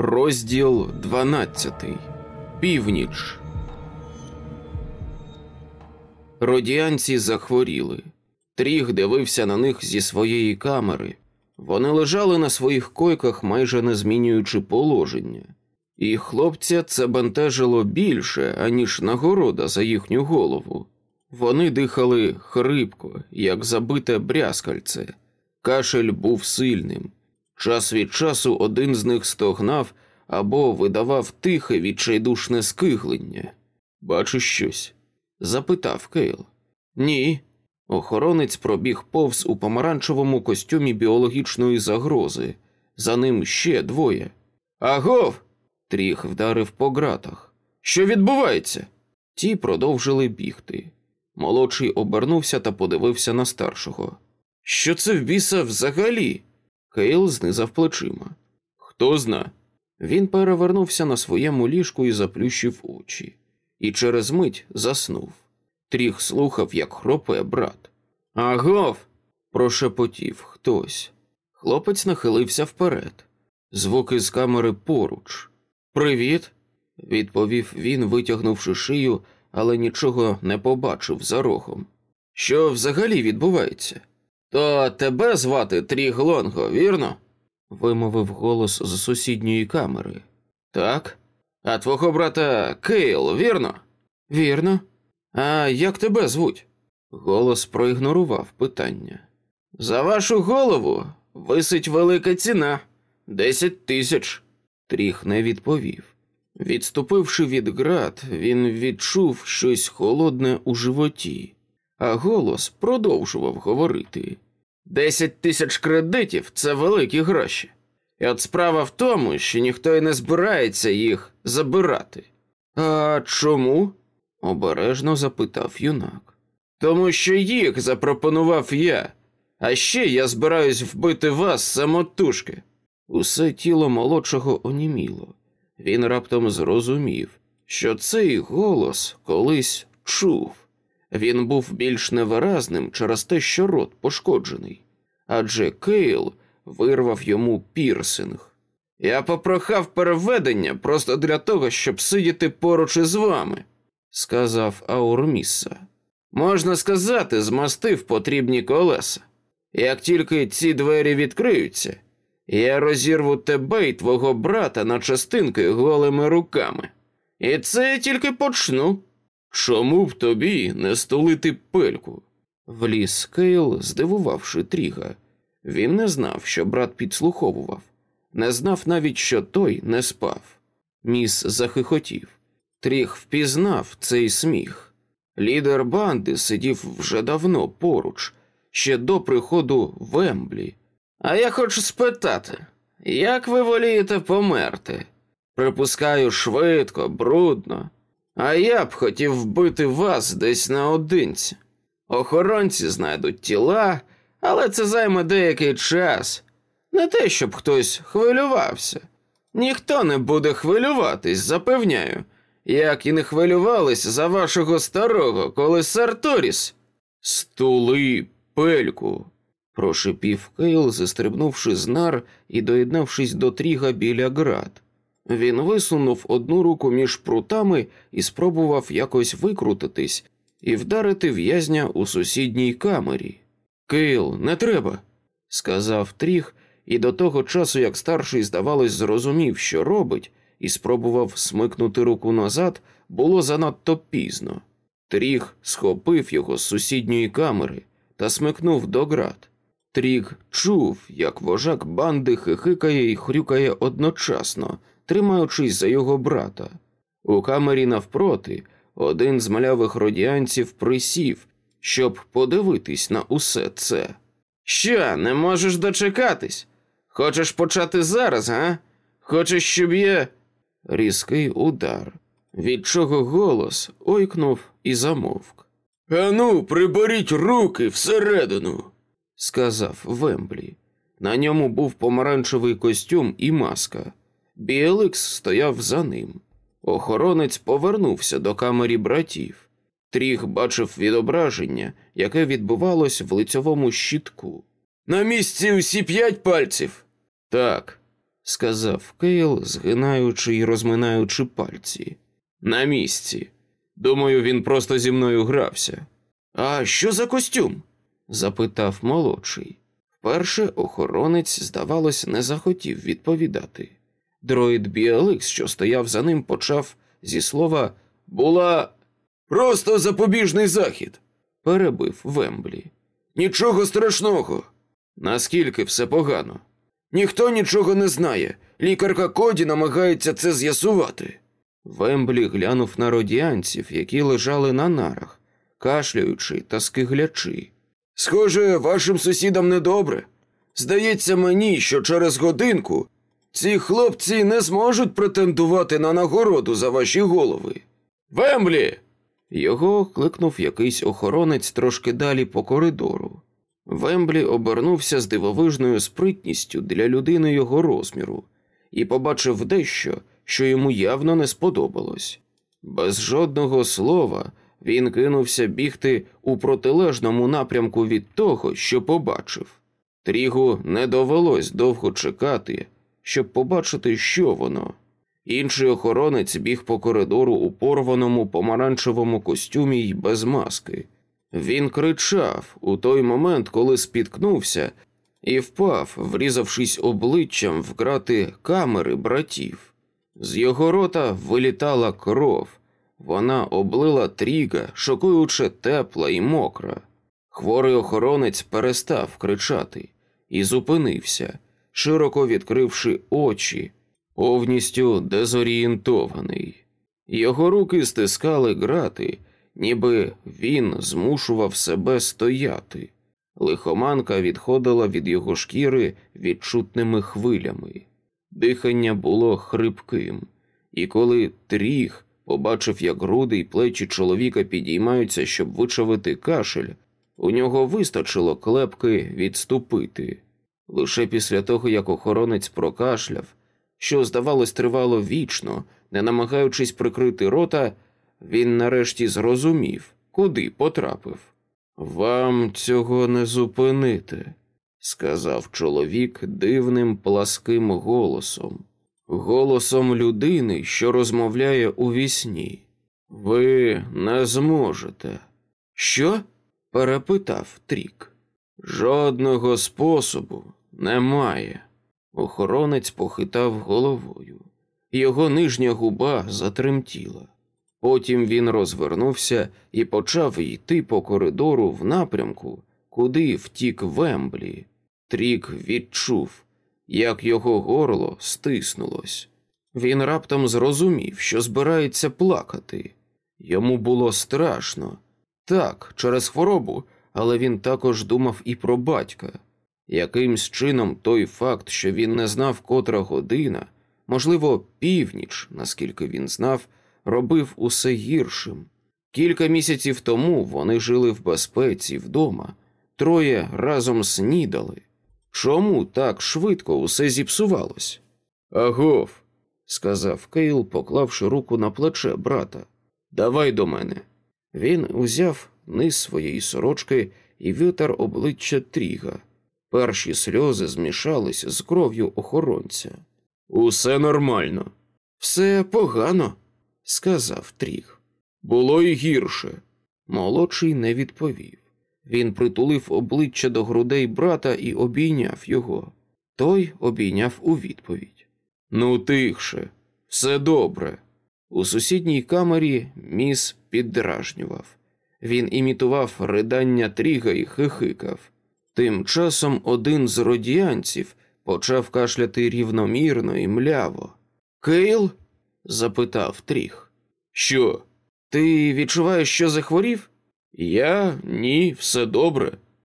Розділ 12. Північ. Родіанці захворіли. Тріг дивився на них зі своєї камери. Вони лежали на своїх койках, майже не змінюючи положення, і хлопця це бентежило більше, аніж нагорода за їхню голову. Вони дихали хрипко, як забите брязкальце. Кашель був сильним. Час від часу один з них стогнав або видавав тихе відчайдушне скиглення. Бачу щось? запитав Кейл. Ні. Охоронець пробіг повз у помаранчевому костюмі біологічної загрози. За ним ще двоє. Агов. Тріг вдарив по ґратах. Що відбувається? Ті продовжили бігти. Молодший обернувся та подивився на старшого. Що це в біса взагалі? Кейл знизав плечима. Хто зна? Він перевернувся на своєму ліжку і заплющив очі, і через мить заснув. Тріг слухав, як хропає брат. Агов. прошепотів хтось. Хлопець нахилився вперед. Звуки з камери поруч. Привіт, відповів він, витягнувши шию, але нічого не побачив за рогом. Що взагалі відбувається? То тебе звати Тріг Лонго, вірно? вимовив голос з сусідньої камери. Так. А твого брата Кейл, вірно? Вірно. А як тебе звуть? Голос проігнорував питання. За вашу голову висить велика ціна десять тисяч. Тріх не відповів. Відступивши від град, він відчув щось холодне у животі, а голос продовжував говорити. Десять тисяч кредитів це великі гроші. І от справа в тому, що ніхто й не збирається їх забирати. А чому? обережно запитав юнак. Тому що їх запропонував я, а ще я збираюсь вбити вас самотужки. Усе тіло молодшого оніміло. Він раптом зрозумів, що цей голос колись чув. Він був більш невиразним через те, що рот пошкоджений, адже Кейл вирвав йому пірсинг. Я попрохав переведення просто для того, щоб сидіти поруч із вами, сказав Аур Міс. Можна сказати, змастив потрібні колеса. Як тільки ці двері відкриються, я розірву тебе і твого брата на частинки голими руками. І це я тільки почну. Чому б тобі не стулити пельку? Вліз Кейл, здивувавши Тріга. Він не знав, що брат підслуховував, не знав навіть, що той не спав. Міс захихотів. Тріг впізнав цей сміх. Лідер банди сидів вже давно поруч, ще до приходу Вемблі. А я хочу спитати, як ви волієте померти? Припускаю швидко, брудно. А я б хотів вбити вас десь наодинці. Охоронці знайдуть тіла, але це займе деякий час. Не те, щоб хтось хвилювався. Ніхто не буде хвилюватись, запевняю, як і не хвилювались за вашого старого, коли Сарторіс. Стули пельку, прошипів Кейл, застрибнувши з нар і доєднавшись до Тріга біля ґрат. Він висунув одну руку між прутами і спробував якось викрутитись і вдарити в'язня у сусідній камері. Кейл, не треба, сказав Тріг, і до того часу, як старший, здавалось, зрозумів, що робить, і спробував смикнути руку назад, було занадто пізно. Тріг схопив його з сусідньої камери та смикнув до град. Тріг чув, як вожак банди хихикає і хрюкає одночасно, тримаючись за його брата. У камері навпроти один з малявих родіанців присів, щоб подивитись на усе це. Що, не можеш дочекатись? Хочеш почати зараз, га? Хочеш, щоб я. Різкий удар, від чого голос ойкнув і замовк. Ану, приберіть руки всередину, сказав Вемблі. На ньому був помаранчевий костюм і маска. Біеликс стояв за ним. Охоронець повернувся до камері братів. Тріг бачив відображення, яке відбувалось в лицьовому щитку. На місці усі п'ять пальців. Так, сказав Кейл, згинаючи й розминаючи пальці. На місці. Думаю, він просто зі мною грався. А що за костюм? запитав молодший. Вперше охоронець, здавалось, не захотів відповідати. Дроїд Біаликс, що стояв за ним, почав зі слова була просто запобіжний захід, перебив Вемблі. Нічого страшного. Наскільки все погано? Ніхто нічого не знає. Лікарка Коді намагається це з'ясувати. Вемблі глянув на родіанців, які лежали на нарах, кашляючи та скиглячи. Схоже, вашим сусідам недобре. Здається мені, що через годинку ці хлопці не зможуть претендувати на нагороду за ваші голови. Вемблі. Його кликнув якийсь охоронець трошки далі по коридору. Вемблі обернувся з дивовижною спритністю для людини його розміру і побачив дещо, що йому явно не сподобалось. Без жодного слова він кинувся бігти у протилежному напрямку від того, що побачив. Трігу не довелось довго чекати, щоб побачити, що воно. Інший охоронець біг по коридору у порваному помаранчевому костюмі й без маски. Він кричав у той момент, коли спіткнувся, і впав, врізавшись обличчям в грати камери братів. З його рота вилітала кров, вона облила тріга, шокуюче тепла і мокра. Хворий охоронець перестав кричати і зупинився, широко відкривши очі, повністю дезорієнтований. Його руки стискали грати, ніби він змушував себе стояти. Лихоманка відходила від його шкіри відчутними хвилями. Дихання було хрипким, і коли тріг побачив, як груди й плечі чоловіка підіймаються, щоб вичавити кашель, у нього вистачило клепки відступити. Лише після того, як охоронець прокашляв, що, здавалось, тривало вічно, не намагаючись прикрити рота, він нарешті зрозумів, куди потрапив. Вам цього не зупинити, сказав чоловік дивним пласким голосом, голосом людини, що розмовляє у вісні. Ви не зможете. Що? перепитав Трік. Жодного способу немає. Охоронець похитав головою. Його нижня губа затремтіла. Потім він розвернувся і почав йти по коридору в напрямку, куди втік Вемблі. Трік відчув, як його горло стиснулось. Він раптом зрозумів, що збирається плакати. Йому було страшно. Так, через хворобу, але він також думав і про батька. Якимсь чином той факт, що він не знав котра година, можливо, північ, наскільки він знав, робив усе гіршим. Кілька місяців тому вони жили в безпеці вдома, троє разом снідали. Чому так швидко усе зіпсувалось? Агов, сказав Кейл, поклавши руку на плече брата. Давай до мене. Він узяв низ своєї сорочки і витер обличчя Тріга. Перші сльози змішалися з кров'ю охоронця. Усе ненормально, все погано, сказав Тріг. Було й гірше. Молодший не відповів. Він притулив обличчя до грудей брата і обійняв його. Той обійняв у відповідь. Ну, тихше, все добре. У сусідній камері міс піддражнював. Він імітував ридання тріга і хихикав. Тим часом один з родіянців почав кашляти рівномірно і мляво. Кейл? запитав тріг. Що? Ти відчуваєш, що захворів? Я ні, все добре.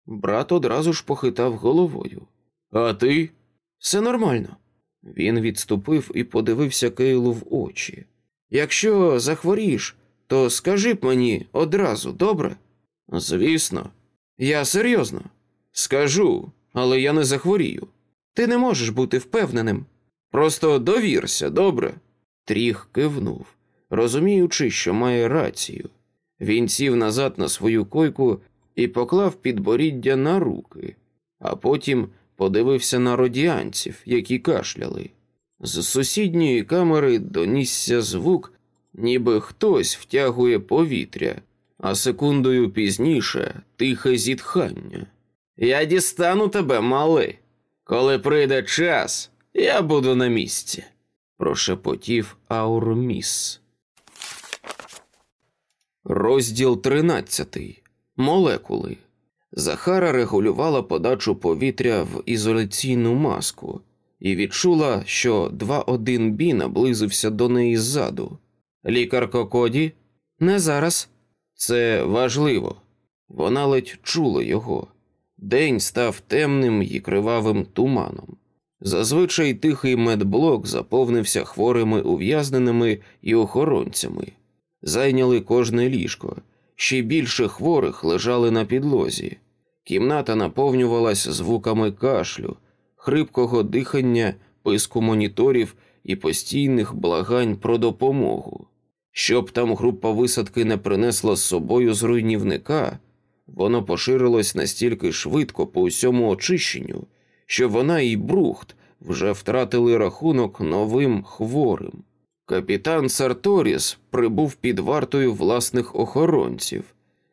Брат одразу ж похитав головою. А ти? Все нормально. Він відступив і подивився Кейлу в очі. Якщо захворієш, то скажи б мені одразу, добре? Звісно, я серйозно. Скажу, але я не захворію. Ти не можеш бути впевненим. Просто довірся, добре. Тріх кивнув, розуміючи, що має рацію. Він сів назад на свою койку і поклав підборіддя на руки, а потім подивився на родіанців, які кашляли. З сусідньої камери донісся звук, ніби хтось втягує повітря, а секундою пізніше тихе зітхання. Я дістану тебе, малий. Коли прийде час, я буду на місці, прошепотів Аурміс. Розділ 13. Молекули. Захара регулювала подачу повітря в ізоляційну маску і відчула, що 2-1 бі наблизився до неї ззаду. Лікарко Коді? Не зараз. Це важливо. Вона ледь чула його. День став темним і кривавим туманом. Зазвичай тихий медблок заповнився хворими ув'язненими і охоронцями, зайняли кожне ліжко, ще більше хворих лежали на підлозі. Кімната наповнювалася звуками кашлю, хрипкого дихання, писку моніторів і постійних благань про допомогу. Щоб там група висадки не принесла з собою з руйнівника, воно поширилось настільки швидко по усьому очищенню, що вона і Брухт вже втратили рахунок новим хворим. Капітан Сарторіс прибув під вартою власних охоронців,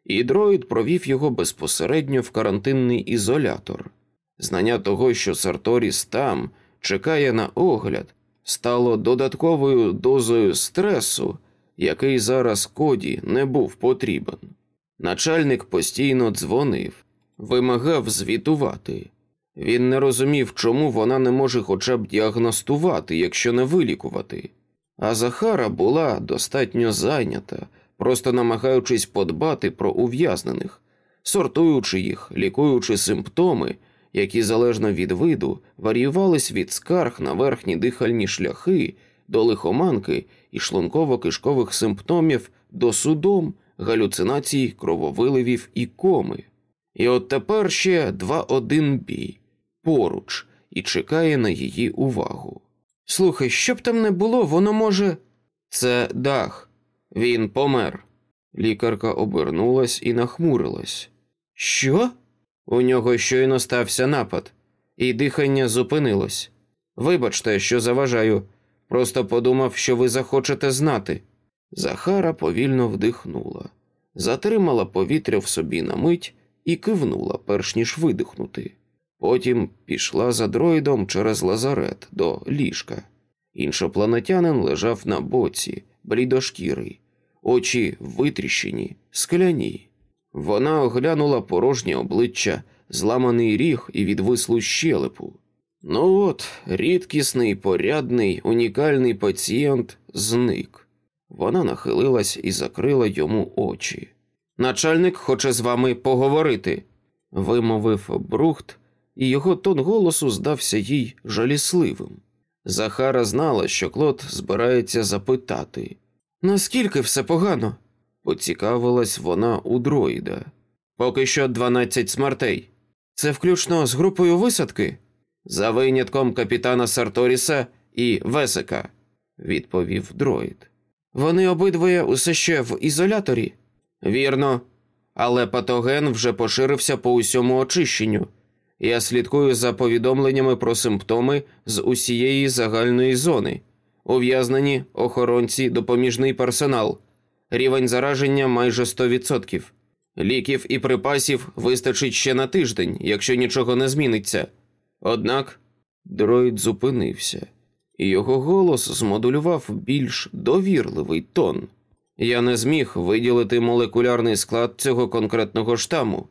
і дроїд провів його безпосередньо в карантинний ізолятор. Знання того, що Сарторіс там чекає на огляд, стало додатковою дозою стресу, який зараз коді не був потрібен. Начальник постійно дзвонив, вимагав звітувати. Він не розумів, чому вона не може хоча б діагностувати, якщо не вилікувати. А Захара була достатньо зайнята, просто намагаючись подбати про ув'язнених, сортуючи їх, лікуючи симптоми, які залежно від виду варіювались від скарг на верхні дихальні шляхи до лихоманки і шлунково-кишкових симптомів до судом, галюцинацій, крововиливів і коми. І от тепер ще два-один бій поруч і чекає на її увагу. Слухай, що б там не було, воно може. Це дах. Він помер. Лікарка обернулась і нахмурилась. Що? У нього щойно стався напад, і дихання зупинилось. Вибачте, що заважаю. Просто подумав, що ви захочете знати. Захара повільно вдихнула, затримала повітря в собі на мить і кивнула, перш ніж видихнути. Потім пішла за дроїдом через лазарет до ліжка. Іншопланетянин лежав на боці, блідошкірий, очі витріщені, скляні. Вона оглянула порожнє обличчя, зламаний ріг і відвислу щелепу. Ну от, рідкісний, порядний, унікальний пацієнт зник. Вона нахилилась і закрила йому очі. Начальник хоче з вами поговорити, вимовив Брухт, і його тон голосу здався їй жалісливим. Захара знала, що Клод збирається запитати наскільки все погано? поцікавилась вона у дроїда. Поки що дванадцять смертей. Це включно з групою висадки? За винятком капітана Сарторіса і Весика, відповів дроїд. Вони обидвоє усе ще в ізоляторі. Вірно, але патоген вже поширився по усьому очищенню. Я слідкую за повідомленнями про симптоми з усієї загальної зони, ув'язнені охоронці, допоміжний персонал, рівень зараження майже 100%. Ліків і припасів вистачить ще на тиждень, якщо нічого не зміниться. Однак дроїд зупинився, і його голос змодулював більш довірливий тон. Я не зміг виділити молекулярний склад цього конкретного штаму.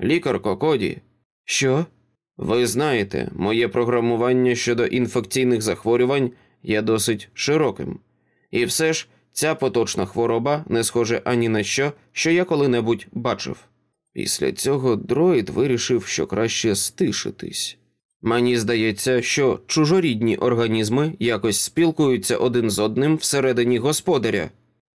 Лікар Кокоді. Що? Ви знаєте, моє програмування щодо інфекційних захворювань є досить широким. І все ж ця поточна хвороба не схоже ані на що, що я коли-небудь бачив. Після цього дроїд вирішив, що краще стишитись. Мені здається, що чужорідні організми якось спілкуються один з одним всередині господаря.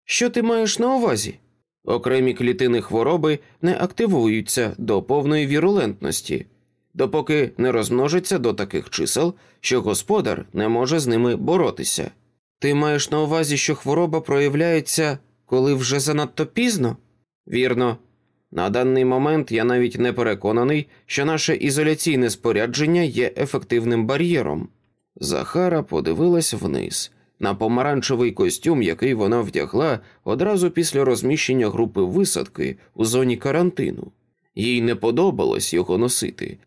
Що ти маєш на увазі? Окремі клітини хвороби не активуються до повної вірулентності, допоки не розмножиться до таких чисел, що господар не може з ними боротися. Ти маєш на увазі, що хвороба проявляється, коли вже занадто пізно? Вірно, на даний момент я навіть не переконаний, що наше ізоляційне спорядження є ефективним бар'єром. Захара подивилась вниз на помаранчевий костюм, який вона вдягла одразу після розміщення групи висадки у зоні карантину. Їй не подобалось його носити.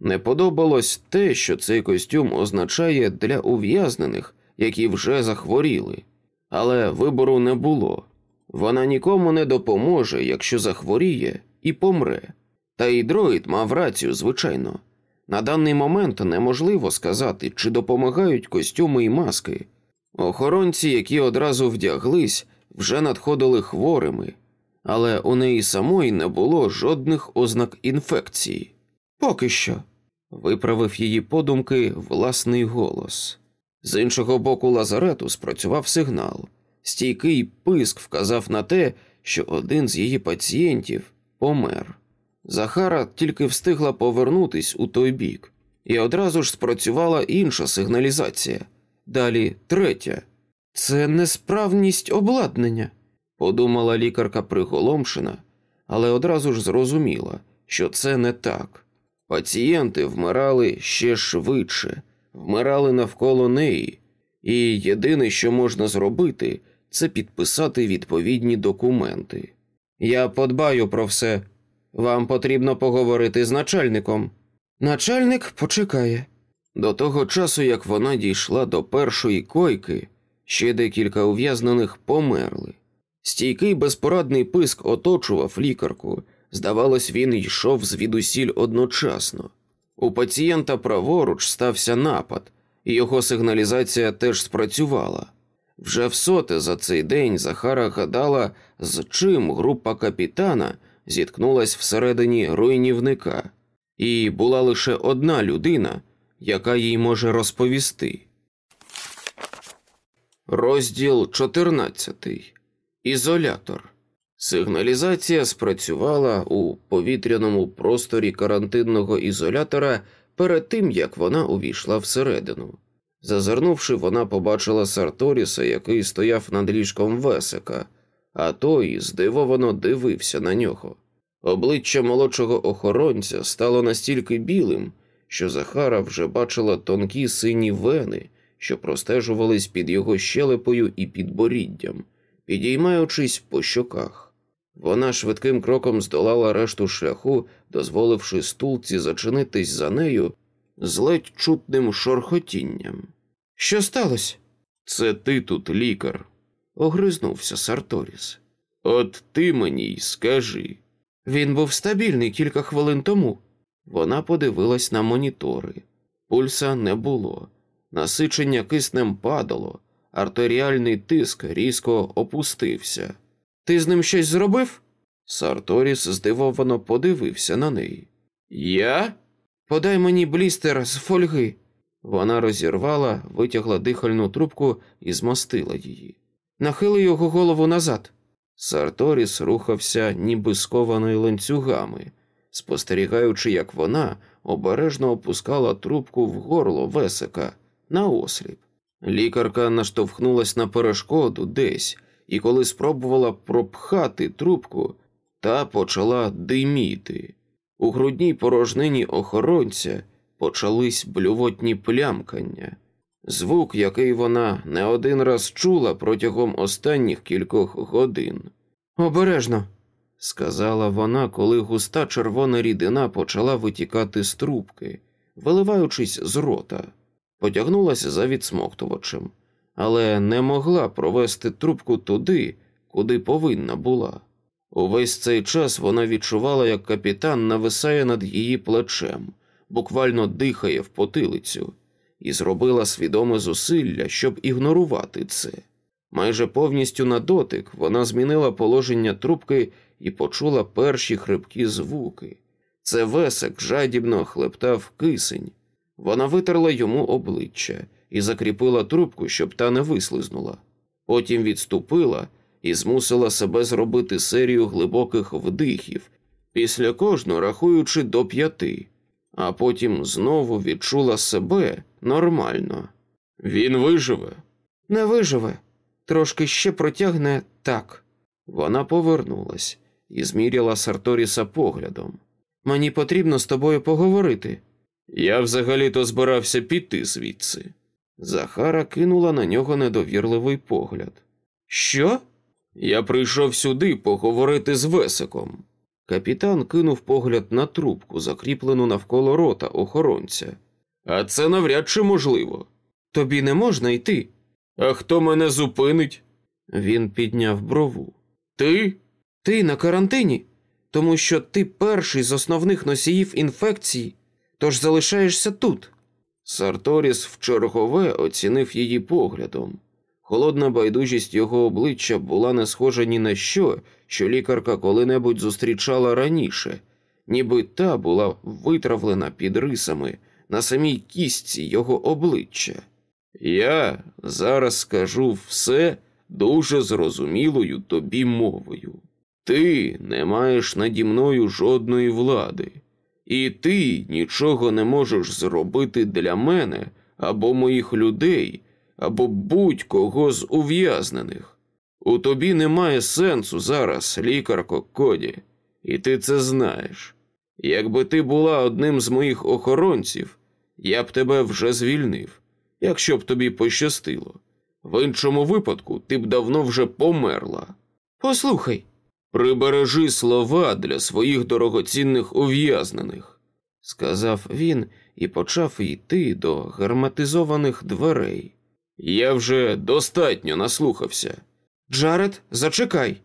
Не подобалось те, що цей костюм означає для ув'язнених, які вже захворіли, але вибору не було. Вона нікому не допоможе, якщо захворіє і помре. Та й дроїд мав рацію, звичайно. На даний момент неможливо сказати, чи допомагають костюми і маски. Охоронці, які одразу вдяглись, вже надходили хворими, але у неї самої не було жодних ознак інфекції. Поки що, виправив її подумки власний голос. З іншого боку лазарету спрацював сигнал. Стійкий писк вказав на те, що один з її пацієнтів помер. Захара тільки встигла повернутись у той бік, і одразу ж спрацювала інша сигналізація. Далі третя. Це несправність обладнання, подумала лікарка приголомшена, але одразу ж зрозуміла, що це не так. Пацієнти вмирали ще швидше, вмирали навколо неї, і єдине, що можна зробити, це підписати відповідні документи. Я подбаю про все. Вам потрібно поговорити з начальником. Начальник почекає. До того часу, як вона дійшла до першої койки, ще декілька ув'язнених померли. Стійкий безпорадний писк оточував лікарку. Здавалось, він йшов звідусіль одночасно. У пацієнта праворуч стався напад, і його сигналізація теж спрацювала. Вже всоте за цей день Захара гадала, з чим група капітана зіткнулась всередині руйнівника, і була лише одна людина, яка їй може розповісти. Розділ 14. Ізолятор. Сигналізація спрацювала у повітряному просторі карантинного ізолятора перед тим, як вона увійшла всередину. Зазирнувши, вона побачила Сарторіса, який стояв над ліжком Весика, а той здивовано дивився на нього. Обличчя молодшого охоронця стало настільки білим, що Захара вже бачила тонкі сині вени, що простежувались під його щелепою і підборіддям, підіймаючись по щоках. Вона швидким кроком здолала решту шляху, дозволивши стулці зачинитись за нею з ледь чутним шорхотінням. Що сталося? Це ти тут, лікар, огризнувся Сарторіс. От ти мені й скажи. Він був стабільний кілька хвилин тому. Вона подивилась на монітори. Пульса не було, насичення киснем падало, артеріальний тиск різко опустився. Ти з ним щось зробив? Сарторіс здивовано подивився на неї. Я? Подай мені блістер з фольги. Вона розірвала, витягла дихальну трубку і змастила її. Нахили його голову назад. Сарторіс рухався, ніби скований ланцюгами, спостерігаючи, як вона обережно опускала трубку в горло весика на осліп. Лікарка наштовхнулась на перешкоду десь, і коли спробувала пропхати трубку, та почала диміти. У грудній порожнині охоронця почались блювотні плямкання, звук, який вона не один раз чула протягом останніх кількох годин. Обережно, сказала вона, коли густа червона рідина почала витікати з трубки, виливаючись з рота, потягнулася за відсмоктувачем, але не могла провести трубку туди, куди повинна була. Увесь цей час вона відчувала, як капітан нависає над її плечем, буквально дихає в потилицю, і зробила свідоме зусилля, щоб ігнорувати це. Майже повністю на дотик вона змінила положення трубки і почула перші хрипкі звуки. Це весик жадібно хлептав кисень. Вона витерла йому обличчя і закріпила трубку, щоб та не вислизнула. Потім відступила і змусила себе зробити серію глибоких вдихів, після кожного рахуючи до п'яти, а потім знову відчула себе нормально. Він виживе? Не виживе, трошки ще протягне так. Вона повернулась і зміряла Сарторіса поглядом. Мені потрібно з тобою поговорити. Я взагалі-то збирався піти звідси. Захара кинула на нього недовірливий погляд. Що? Я прийшов сюди поговорити з Весиком. Капітан кинув погляд на трубку, закріплену навколо рота охоронця. А це навряд чи можливо. Тобі не можна йти. А хто мене зупинить? Він підняв брову. Ти? Ти на карантині, тому що ти перший з основних носіїв інфекції, тож залишаєшся тут. Сарторіс вчергове оцінив її поглядом. Холодна байдужість його обличчя була не схожа ні на що, що лікарка коли-небудь зустрічала раніше, ніби та була витравлена під рисами на самій кістці його обличчя. Я зараз скажу все дуже зрозумілою тобі мовою. Ти не маєш наді мною жодної влади, і ти нічого не можеш зробити для мене або моїх людей, або будь-кого з ув'язнених. У тобі немає сенсу зараз, лікарко Коді, і ти це знаєш. Якби ти була одним з моїх охоронців, я б тебе вже звільнив, якщо б тобі пощастило. В іншому випадку ти б давно вже померла. Послухай, прибережи слова для своїх дорогоцінних ув'язнених, сказав він і почав йти до герметизованих дверей. Я вже достатньо наслухався. Джаред, зачекай.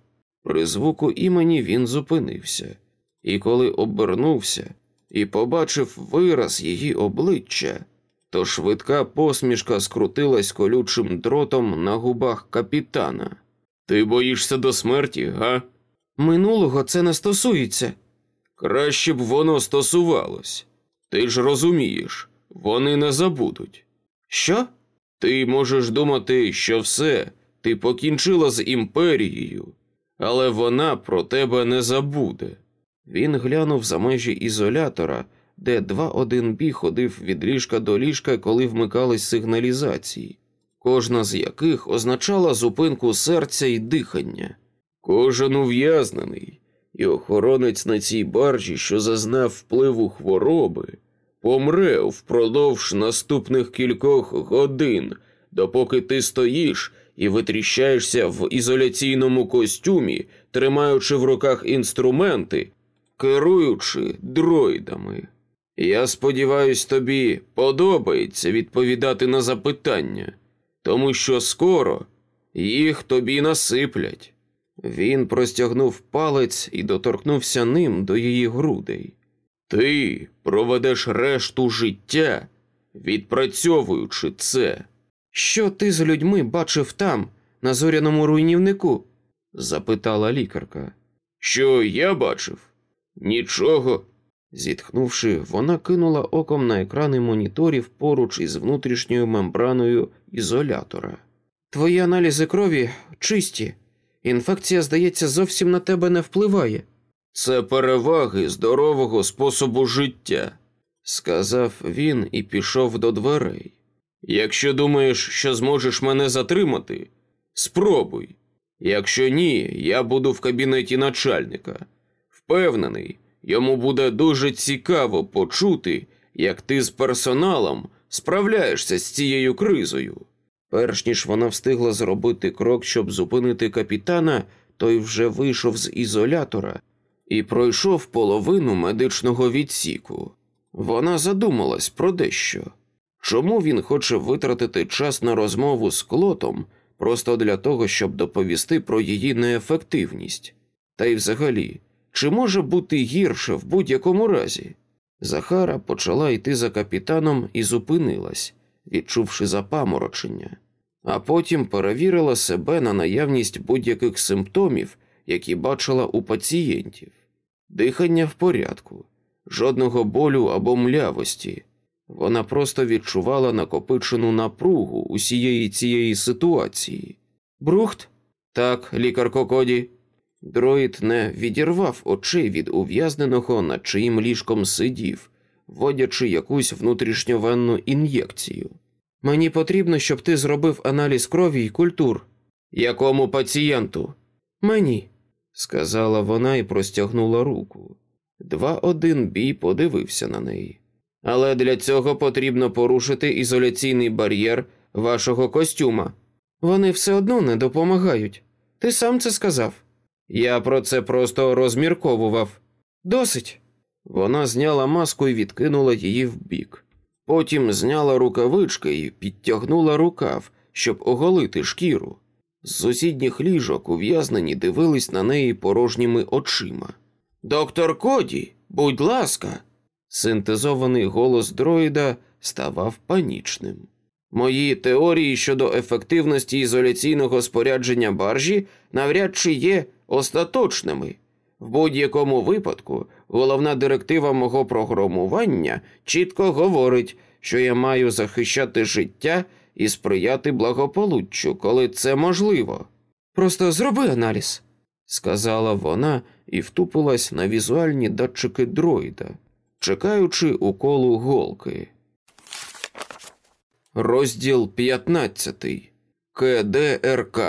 При звуку імені він зупинився, і коли обернувся і побачив вираз її обличчя, то швидка посмішка скрутилась колючим дротом на губах капітана. Ти боїшся до смерті, га? Минулого це не стосується. Краще б воно стосувалось. Ти ж розумієш, вони не забудуть. Що? Ти можеш думати, що все, ти покінчила з імперією, але вона про тебе не забуде. Він глянув за межі ізолятора, де 2-1 бі ходив від ліжка до ліжка, коли вмикались сигналізації, кожна з яких означала зупинку серця і дихання. Кожен ув'язнений і охоронець на цій баржі, що зазнав впливу хвороби, помре впродовж наступних кількох годин, допоки ти стоїш і витріщаєшся в ізоляційному костюмі, тримаючи в руках інструменти, керуючи дроїдами. Я сподіваюсь, тобі подобається відповідати на запитання, тому що скоро їх тобі насиплять. Він простягнув палець і доторкнувся ним до її грудей. Ти проведеш решту життя, відпрацьовуючи це. Що ти з людьми бачив там, на зоряному руйнівнику? запитала лікарка. Що я бачив? Нічого. Зітхнувши, вона кинула оком на екрани моніторів поруч із внутрішньою мембраною ізолятора. Твої аналізи крові чисті. Інфекція, здається, зовсім на тебе не впливає. Це переваги здорового способу життя, сказав він і пішов до дверей. Якщо думаєш, що зможеш мене затримати, спробуй. Якщо ні, я буду в кабінеті начальника. Впевнений, йому буде дуже цікаво почути, як ти з персоналом справляєшся з цією кризою. Перш ніж вона встигла зробити крок, щоб зупинити капітана, той вже вийшов з ізолятора і пройшов половину медичного відсіку. Вона задумалась про дещо. Чому він хоче витратити час на розмову з клотом просто для того, щоб доповісти про її неефективність? Та й взагалі, чи може бути гірше в будь-якому разі? Захара почала йти за капітаном і зупинилась, відчувши запаморочення, а потім перевірила себе на наявність будь-яких симптомів, які бачила у пацієнтів. Дихання в порядку, жодного болю або млявості. Вона просто відчувала накопичену напругу усієї цієї ситуації. Брухт? Так, лікарко Коді. Дроїд не відірвав очей від ув'язненого, над чиїм ліжком сидів, вводячи якусь внутрішньовенну ін'єкцію. Мені потрібно, щоб ти зробив аналіз крові і культур. Якому пацієнту? Мені, сказала вона і простягнула руку. Два один бій подивився на неї. Але для цього потрібно порушити ізоляційний бар'єр вашого костюма. Вони все одно не допомагають. Ти сам це сказав. Я про це просто розмірковував. Досить. Вона зняла маску і відкинула її вбік. Потім зняла рукавички і підтягнула рукав, щоб оголити шкіру. З сусідніх ліжок ув'язнені дивились на неї порожніми очима. Доктор Коді, будь ласка, синтезований голос дроїда ставав панічним. Мої теорії щодо ефективності ізоляційного спорядження баржі навряд чи є остаточними. В будь-якому випадку головна директива мого програмування чітко говорить, що я маю захищати життя і сприяти благополуччю, коли це можливо. Просто зроби аналіз, сказала вона і втупилась на візуальні датчики дроїда, чекаючи уколу голки. Розділ 15. КДРК.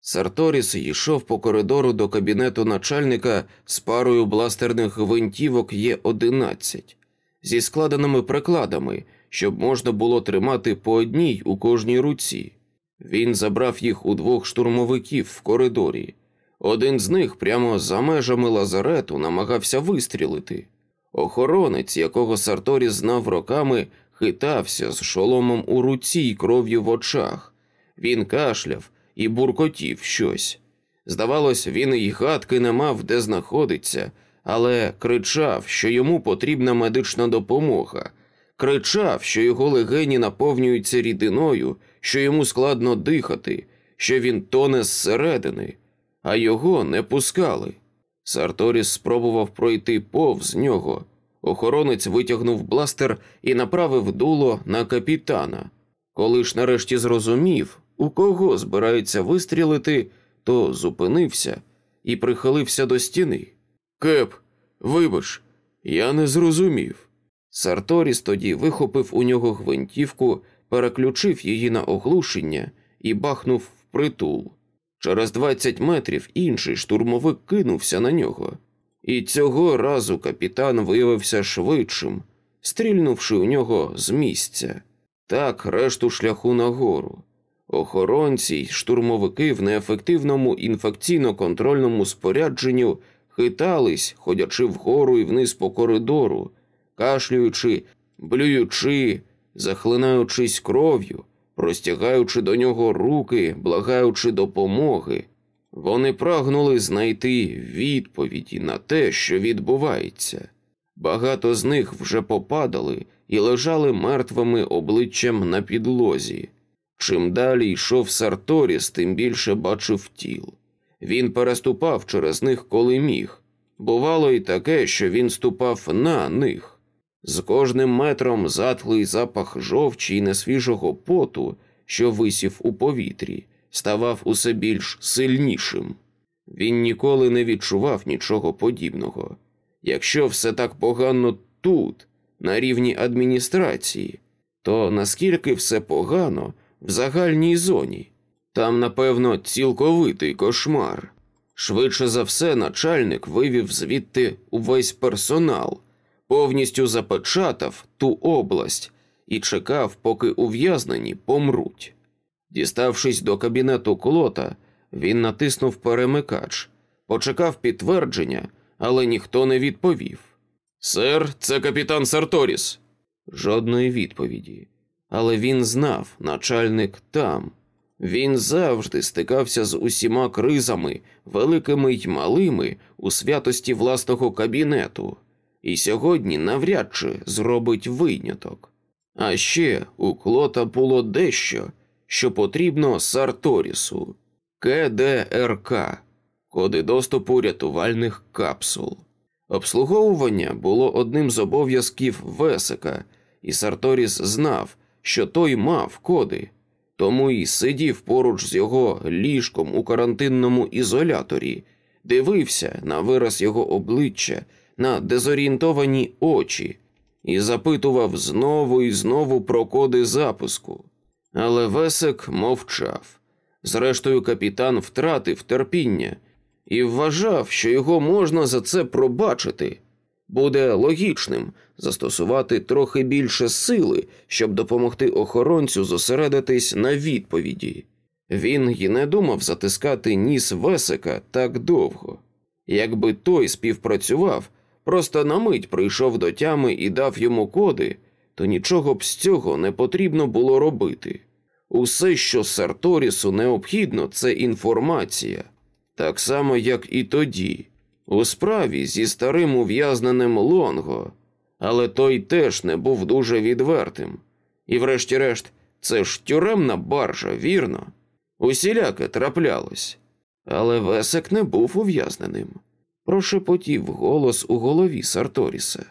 Сарторіс йшов по коридору до кабінету начальника з парою бластерних гвинтівок Є11 зі складеними прикладами, щоб можна було тримати по одній у кожній руці. Він забрав їх у двох штурмовиків в коридорі. Один з них прямо за межами лазарету намагався вистрілити. Охоронець, якого Сарторіс знав роками, хитався з шоломом у руці й кров'ю в очах. Він кашляв і буркотів щось. Здавалось, він і гадки не мав, де знаходиться, але кричав, що йому потрібна медична допомога, кричав, що його легені наповнюються рідиною, що йому складно дихати, що він тоне зсередини, а його не пускали. Сарторіс спробував пройти повз нього. Охоронець витягнув бластер і направив дуло на капітана. Коли ж нарешті зрозумів, у кого збирається вистрілити, то зупинився і прихилився до стіни. Кеп, вибач, я не зрозумів. Сарторіс тоді вихопив у нього гвинтівку, переключив її на оглушення і бахнув впритул. Через 20 метрів інший штурмовик кинувся на нього, і цього разу капітан виявився швидшим, стрільнувши у нього з місця. Так решту шляху нагору. Охоронці й штурмовики в неефективному інфекційно-контрольному спорядженню хитались, ходячи вгору і вниз по коридору, кашлюючи, блюючи, захлинаючись кров'ю, простягаючи до нього руки, благаючи допомоги. Вони прагнули знайти відповіді на те, що відбувається. Багато з них вже попадали і лежали мертвими обличчям на підлозі. Чим далі йшов Сарторіс, тим більше бачив тіл. Він переступав через них, коли міг. Бувало й таке, що він ступав на них. З кожним метром затхлий запах жовчі й несвіжого поту, що висів у повітрі, ставав усе більш сильнішим. Він ніколи не відчував нічого подібного. Якщо все так погано тут, на рівні адміністрації, то наскільки все погано в загальній зоні? Там, напевно, цілковитий кошмар. Швидше за все, начальник вивів звідти увесь персонал, повністю запечатав ту область і чекав, поки ув'язнені помруть. Діставшись до кабінету клота, він натиснув перемикач, почекав підтвердження, але ніхто не відповів. Сер, це капітан Сарторіс. Жодної відповіді. Але він знав, начальник там. Він завжди стикався з усіма кризами, великими й малими, у святості власного кабінету, і сьогодні навряд чи зробить виняток. А ще у клота було дещо, що потрібно Сарторісу КДРК, коди доступу рятувальних капсул. Обслуговування було одним з обов'язків Весика, і Сарторіс знав, що той мав коди, тому і сидів поруч з його ліжком у карантинному ізоляторі, дивився на вираз його обличчя, на дезорієнтовані очі і запитував знову і знову про коди запуску. Але Весик мовчав. Зрештою, капітан втратив терпіння і вважав, що його можна за це пробачити. Буде логічним застосувати трохи більше сили, щоб допомогти охоронцю зосередитись на відповіді. Він й не думав затискати ніс Весика так довго. Якби той співпрацював, просто на мить прийшов до тями і дав йому коди, то нічого б з цього не потрібно було робити. Усе, що Сарторісу необхідно, це інформація, так само, як і тоді, у справі зі старим ув'язненим Лонго, але той теж не був дуже відвертим. І, врешті-решт, це ж тюремна баржа, вірно? Усіляке траплялось, але Весек не був ув'язненим. Прошепотів голос у голові Сарторіса.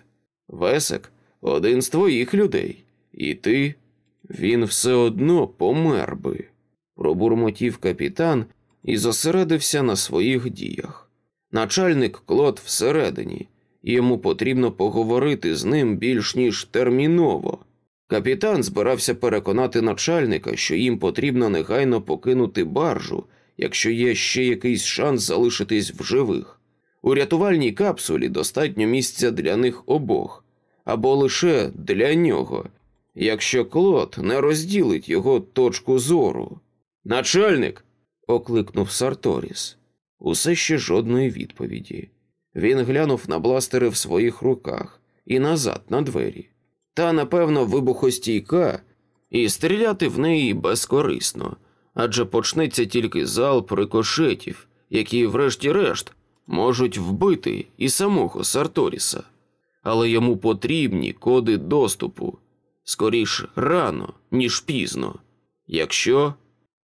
Весек один з твоїх людей, і ти він все одно помер би, пробурмотів капітан і зосередився на своїх діях. Начальник Клод всередині, йому потрібно поговорити з ним більш ніж терміново. Капітан збирався переконати начальника, що їм потрібно негайно покинути баржу, якщо є ще якийсь шанс залишитись в живих. У рятувальній капсулі достатньо місця для них обох, або лише для нього, якщо Клод не розділить його точку зору. Начальник. окликнув Сарторіс. Усе ще жодної відповіді. Він глянув на бластери в своїх руках і назад на двері. Та, напевно, вибухостійка, і стріляти в неї безкорисно, адже почнеться тільки залп рикошетів, які, врешті-решт, можуть вбити і самого Сарторіса. Але йому потрібні коди доступу скоріш рано, ніж пізно. Якщо.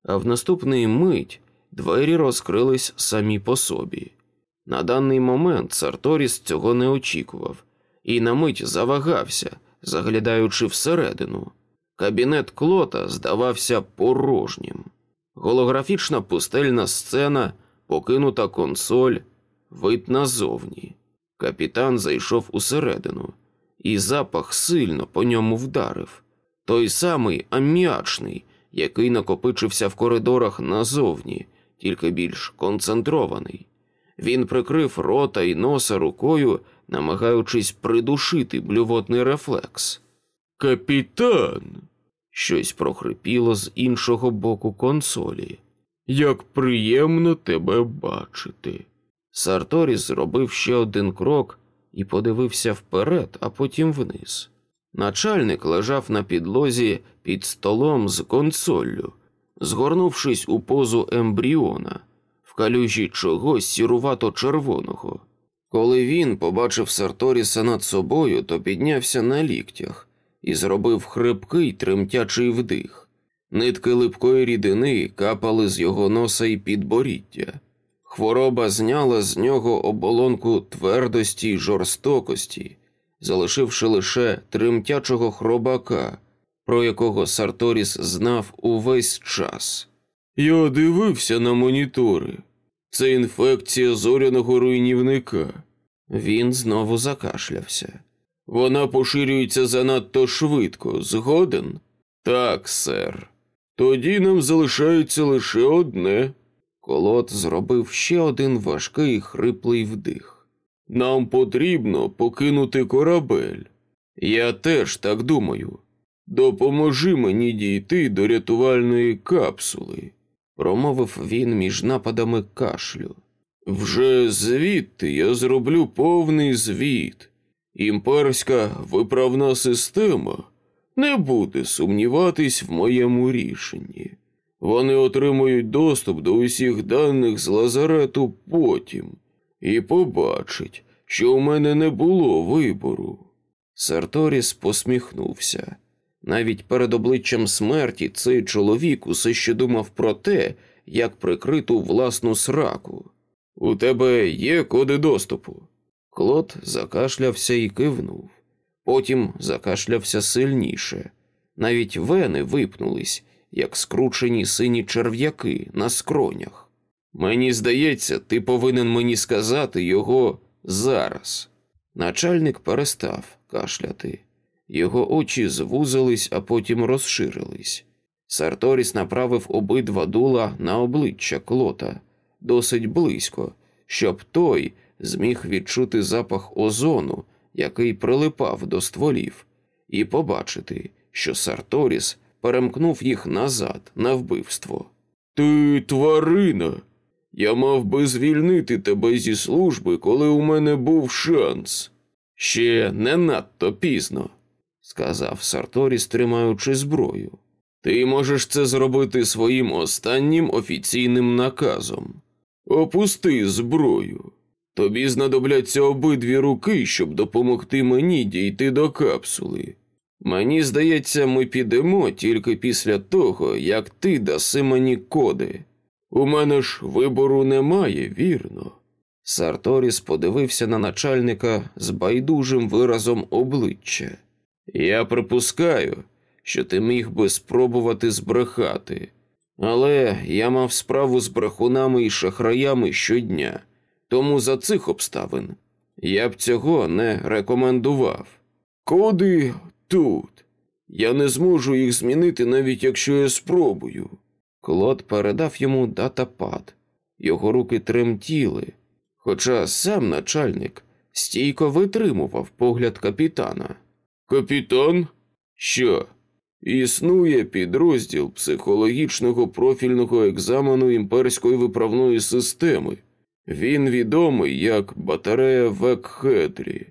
А в наступний мить двері розкрились самі по собі. На даний момент Сарторіс цього не очікував і на мить завагався, заглядаючи всередину. Кабінет клота здавався порожнім. Голографічна пустельна сцена, покинута консоль, вид назовні. Капітан зайшов усередину і запах сильно по ньому вдарив. Той самий аміачний, який накопичився в коридорах назовні, тільки більш концентрований. Він прикрив рота і носа рукою, намагаючись придушити блювотний рефлекс. Капітан. Щось прохрипіло з іншого боку консолі. Як приємно тебе бачити. Сарторіс зробив ще один крок і подивився вперед, а потім вниз. Начальник лежав на підлозі під столом з консоллю, згорнувшись у позу ембріона, в калюжі чогось сірувато червоного. Коли він побачив Сарторіса над собою, то піднявся на ліктях і зробив хрипкий тремтячий вдих. Нитки липкої рідини капали з його носа і підборіддя. Хвороба зняла з нього оболонку твердості й жорстокості, залишивши лише тремтячого хробака, про якого Сарторіс знав увесь час. Я дивився на монітори. Це інфекція зоряного руйнівника. Він знову закашлявся. Вона поширюється занадто швидко, згоден? Так, сер. Тоді нам залишається лише одне. Колот зробив ще один важкий хриплий вдих. Нам потрібно покинути корабель. Я теж так думаю. Допоможи мені дійти до рятувальної капсули, промовив він між нападами кашлю. Вже звідти я зроблю повний звіт. Імперська виправна система не буде сумніватись в моєму рішенні. Вони отримують доступ до усіх даних з лазарету потім і побачать, що у мене не було вибору. Сарторіс посміхнувся. Навіть перед обличчям смерті цей чоловік усе ще думав про те, як прикриту власну сраку. У тебе є коди доступу. Клод закашлявся і кивнув. Потім закашлявся сильніше. Навіть вени випнулись, як скручені сині черв'яки на скронях. Мені здається, ти повинен мені сказати його зараз. Начальник перестав кашляти. Його очі звузились, а потім розширились. Сарторіс направив обидва дула на обличчя клота досить близько, щоб той зміг відчути запах озону, який прилипав до стволів, і побачити, що Сарторіс перемкнув їх назад на вбивство. Ти тварина. Я мав би звільнити тебе зі служби, коли у мене був шанс. Ще не надто пізно, сказав Сарторіс, тримаючи зброю. Ти можеш це зробити своїм останнім офіційним наказом. Опусти зброю. Тобі знадобляться обидві руки, щоб допомогти мені дійти до капсули. Мені здається, ми підемо тільки після того, як ти даси мені коди. У мене ж вибору немає, вірно. Сарторіс подивився на начальника з байдужим виразом обличчя. Я припускаю, що ти міг би спробувати збрехати, але я мав справу з брехунами і шахраями щодня, тому за цих обставин я б цього не рекомендував. Коди тут. Я не зможу їх змінити, навіть якщо я спробую. Клод передав йому датапад. Його руки тремтіли, хоча сам начальник стійко витримував погляд капітана. Капітан? Що? Існує підрозділ психологічного профільного екзамену імперської виправної системи. Він відомий як батарея Векхетрі.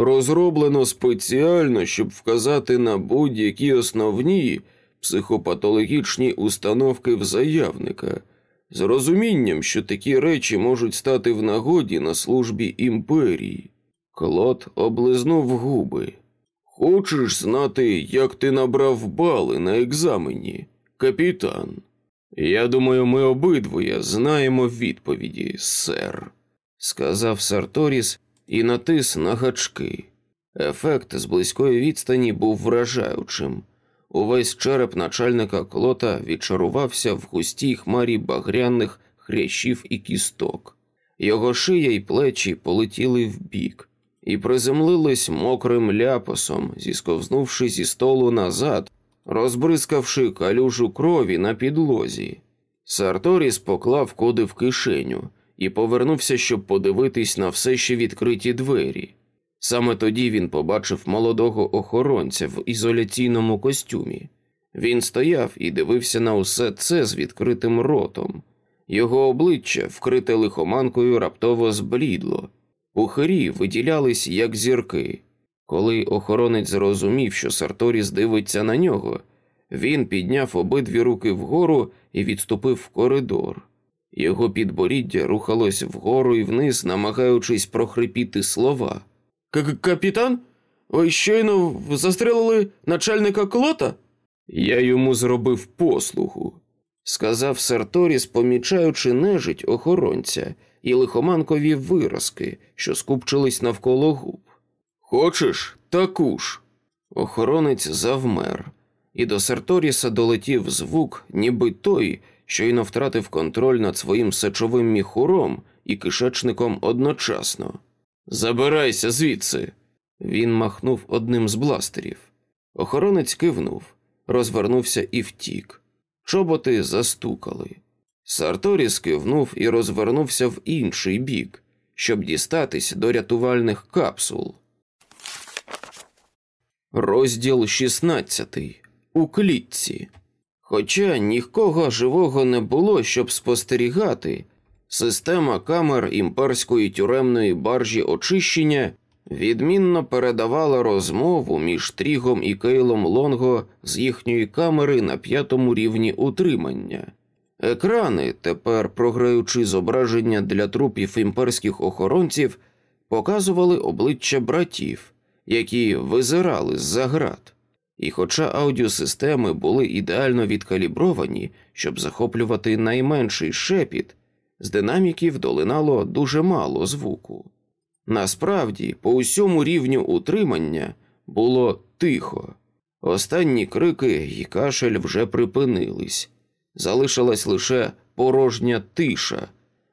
Розроблено спеціально, щоб вказати на будь-які основні психопатологічні установки в заявника, з розумінням, що такі речі можуть стати в нагоді на службі імперії. Клод облизнув губи. Хочеш знати, як ти набрав бали на екзамені, капітан? Я думаю, ми обидвоє знаємо відповіді, сер, сказав Сарторіс і натис на гачки. Ефект з близької відстані був вражаючим. Увесь череп начальника клота відчарувався в густій хмарі багряних хрящів і кісток. Його шия й плечі полетіли вбік і приземлились мокрим ляпосом, зісковзнувши зі столу назад, розбризкавши калюжу крові на підлозі. Сарторіс поклав коди в кишеню і повернувся, щоб подивитись на все ще відкриті двері. Саме тоді він побачив молодого охоронця в ізоляційному костюмі. Він стояв і дивився на усе це з відкритим ротом. Його обличчя, вкрите лихоманкою, раптово зблідло. Пухарі виділялись як зірки. Коли охоронець зрозумів, що Сарторіс дивиться на нього, він підняв обидві руки вгору і відступив в коридор. Його підборіддя рухалось вгору і вниз, намагаючись прохрипіти слова. Капітан, ви щойно застрелили начальника клота? Я йому зробив послугу, сказав Сарторіс, помічаючи нежить охоронця і лихоманкові виразки, що скупчились навколо губ. Хочеш таку ж? Охоронець завмер, і до Сарторіса долетів звук, ніби той, щойно втратив контроль над своїм сечовим міхуром і кишечником одночасно. Забирайся звідси. Він махнув одним з бластерів. Охоронець кивнув, розвернувся і втік. Чоботи застукали. Сарторіс кивнув і розвернувся в інший бік, щоб дістатись до рятувальних капсул. Розділ 16. У клітці. Хоча нікого живого не було, щоб спостерігати, система камер імперської тюремної баржі очищення відмінно передавала розмову між Трігом і Кейлом Лонго з їхньої камери на п'ятому рівні утримання. Екрани, тепер програючи зображення для трупів імперських охоронців, показували обличчя братів, які визирали з-за град. І хоча аудіосистеми були ідеально відкалібровані, щоб захоплювати найменший шепіт, з динаміків долинало дуже мало звуку. Насправді, по усьому рівню утримання було тихо. Останні крики і кашель вже припинились, залишилась лише порожня тиша,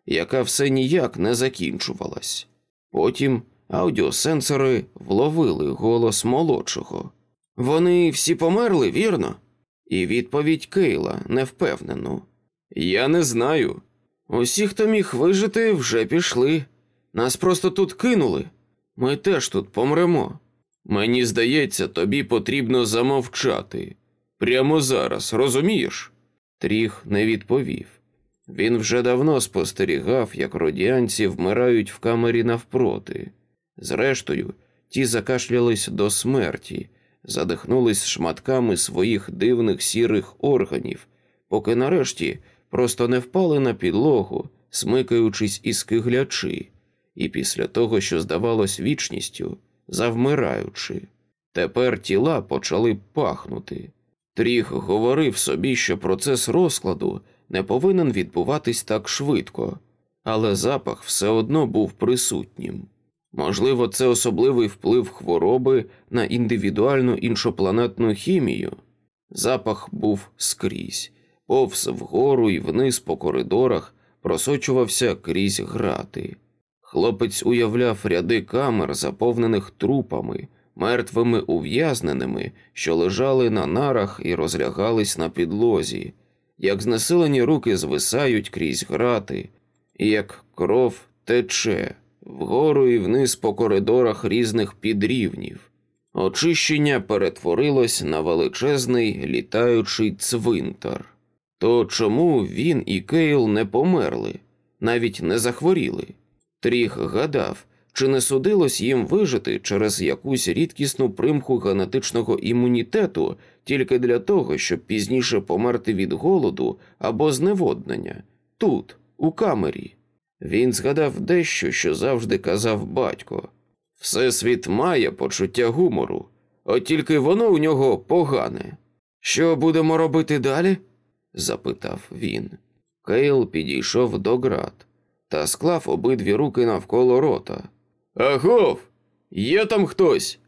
яка все ніяк не закінчувалась. Потім аудіосенсори вловили голос молодшого. Вони всі померли, вірно? І відповідь Кейла невпевнену. Я не знаю. Усі, хто міг вижити, вже пішли. Нас просто тут кинули. Ми теж тут помремо. Мені здається, тобі потрібно замовчати. Прямо зараз, розумієш? Тріх не відповів. Він вже давно спостерігав, як родіанці вмирають в камері навпроти. Зрештою, ті закашлялись до смерті, задихнулись шматками своїх дивних сірих органів, поки нарешті просто не впали на підлогу, смикаючись і скиглячи, і після того, що здавалось вічністю, завмираючи. Тепер тіла почали пахнути. Тріх говорив собі, що процес розкладу не повинен відбуватись так швидко, але запах все одно був присутнім. Можливо, це особливий вплив хвороби на індивідуальну іншопланетну хімію. Запах був скрізь, повз вгору і вниз по коридорах просочувався крізь грати. Хлопець уявляв ряди камер, заповнених трупами, мертвими ув'язненими, що лежали на нарах і розлягались на підлозі, як знесилені руки звисають крізь грати, і як кров тече вгору і вниз по коридорах різних підрівнів. Очищення перетворилось на величезний літаючий цвинтар. То чому він і Кейл не померли, навіть не захворіли? Тріг гадав, чи не судилось їм вижити через якусь рідкісну примху генетичного імунітету тільки для того, щоб пізніше померти від голоду або зневоднення тут, у камері. Він згадав дещо, що завжди казав батько. Всесвіт має почуття гумору, от тільки воно у нього погане. Що будемо робити далі? запитав він. Кейл підійшов до ґрат та склав обидві руки навколо рота. Агов, є там хтось.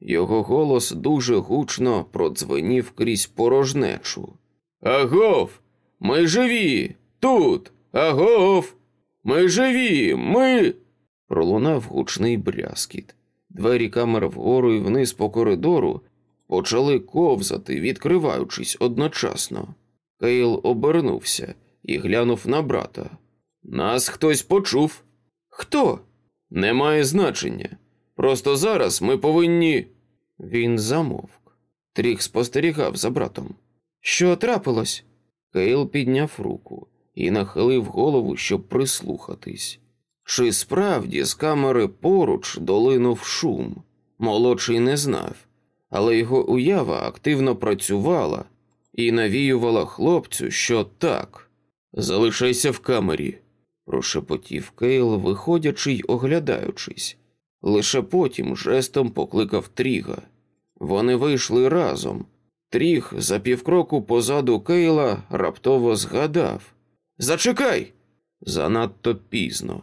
Його голос дуже гучно продзвенів крізь порожнечу. Агов, ми живі, тут, агов, ми живі, ми. Пролунав гучний брязкіт. Двері камер вгору і вниз по коридору почали ковзати, відкриваючись одночасно. Кейл обернувся і глянув на брата. Нас хтось почув. Хто? Немає значення. Просто зараз ми повинні. Він замовк. Тріг спостерігав за братом. Що трапилось? Кейл підняв руку і нахилив голову, щоб прислухатись. Чи справді з камери поруч долинув шум? Молодший не знав, але його уява активно працювала і навіювала хлопцю, що так. Залишайся в камері, прошепотів Кейл, виходячи й оглядаючись. Лише потім жестом покликав Тріга. Вони вийшли разом. Тріг за півкроку позаду Кейла раптово згадав Зачекай! Занадто пізно.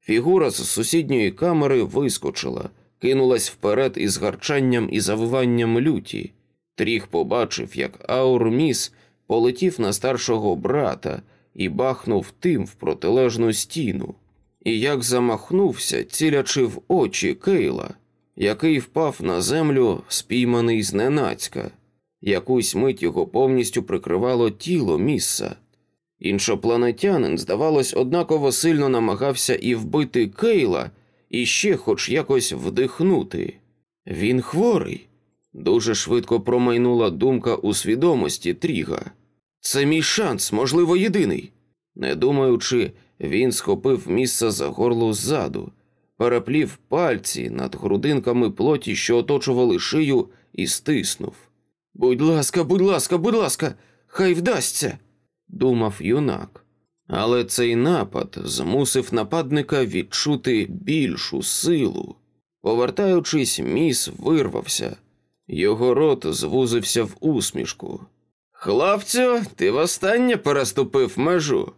Фігура з сусідньої камери вискочила, кинулась вперед із гарчанням і завиванням люті. Тріг побачив, як Аурміс полетів на старшого брата і бахнув тим в протилежну стіну, і як замахнувся, цілячи в очі Кейла, який впав на землю, спійманий зненацька. Якусь мить його повністю прикривало тіло місса. Іншопланетянин, здавалось, однаково сильно намагався і вбити Кейла, і ще хоч якось вдихнути. Він хворий. Дуже швидко промайнула думка у свідомості Тріга. Це мій шанс, можливо, єдиний. Не думаючи, він схопив місце за горло ззаду, переплів пальці над грудинками плоті, що оточували шию, і стиснув. Будь ласка, будь ласка, будь ласка, хай вдасться, думав юнак. Але цей напад змусив нападника відчути більшу силу. Повертаючись, міс вирвався, його рот звузився в усмішку. Хлопцю, ти востаннє переступив межу.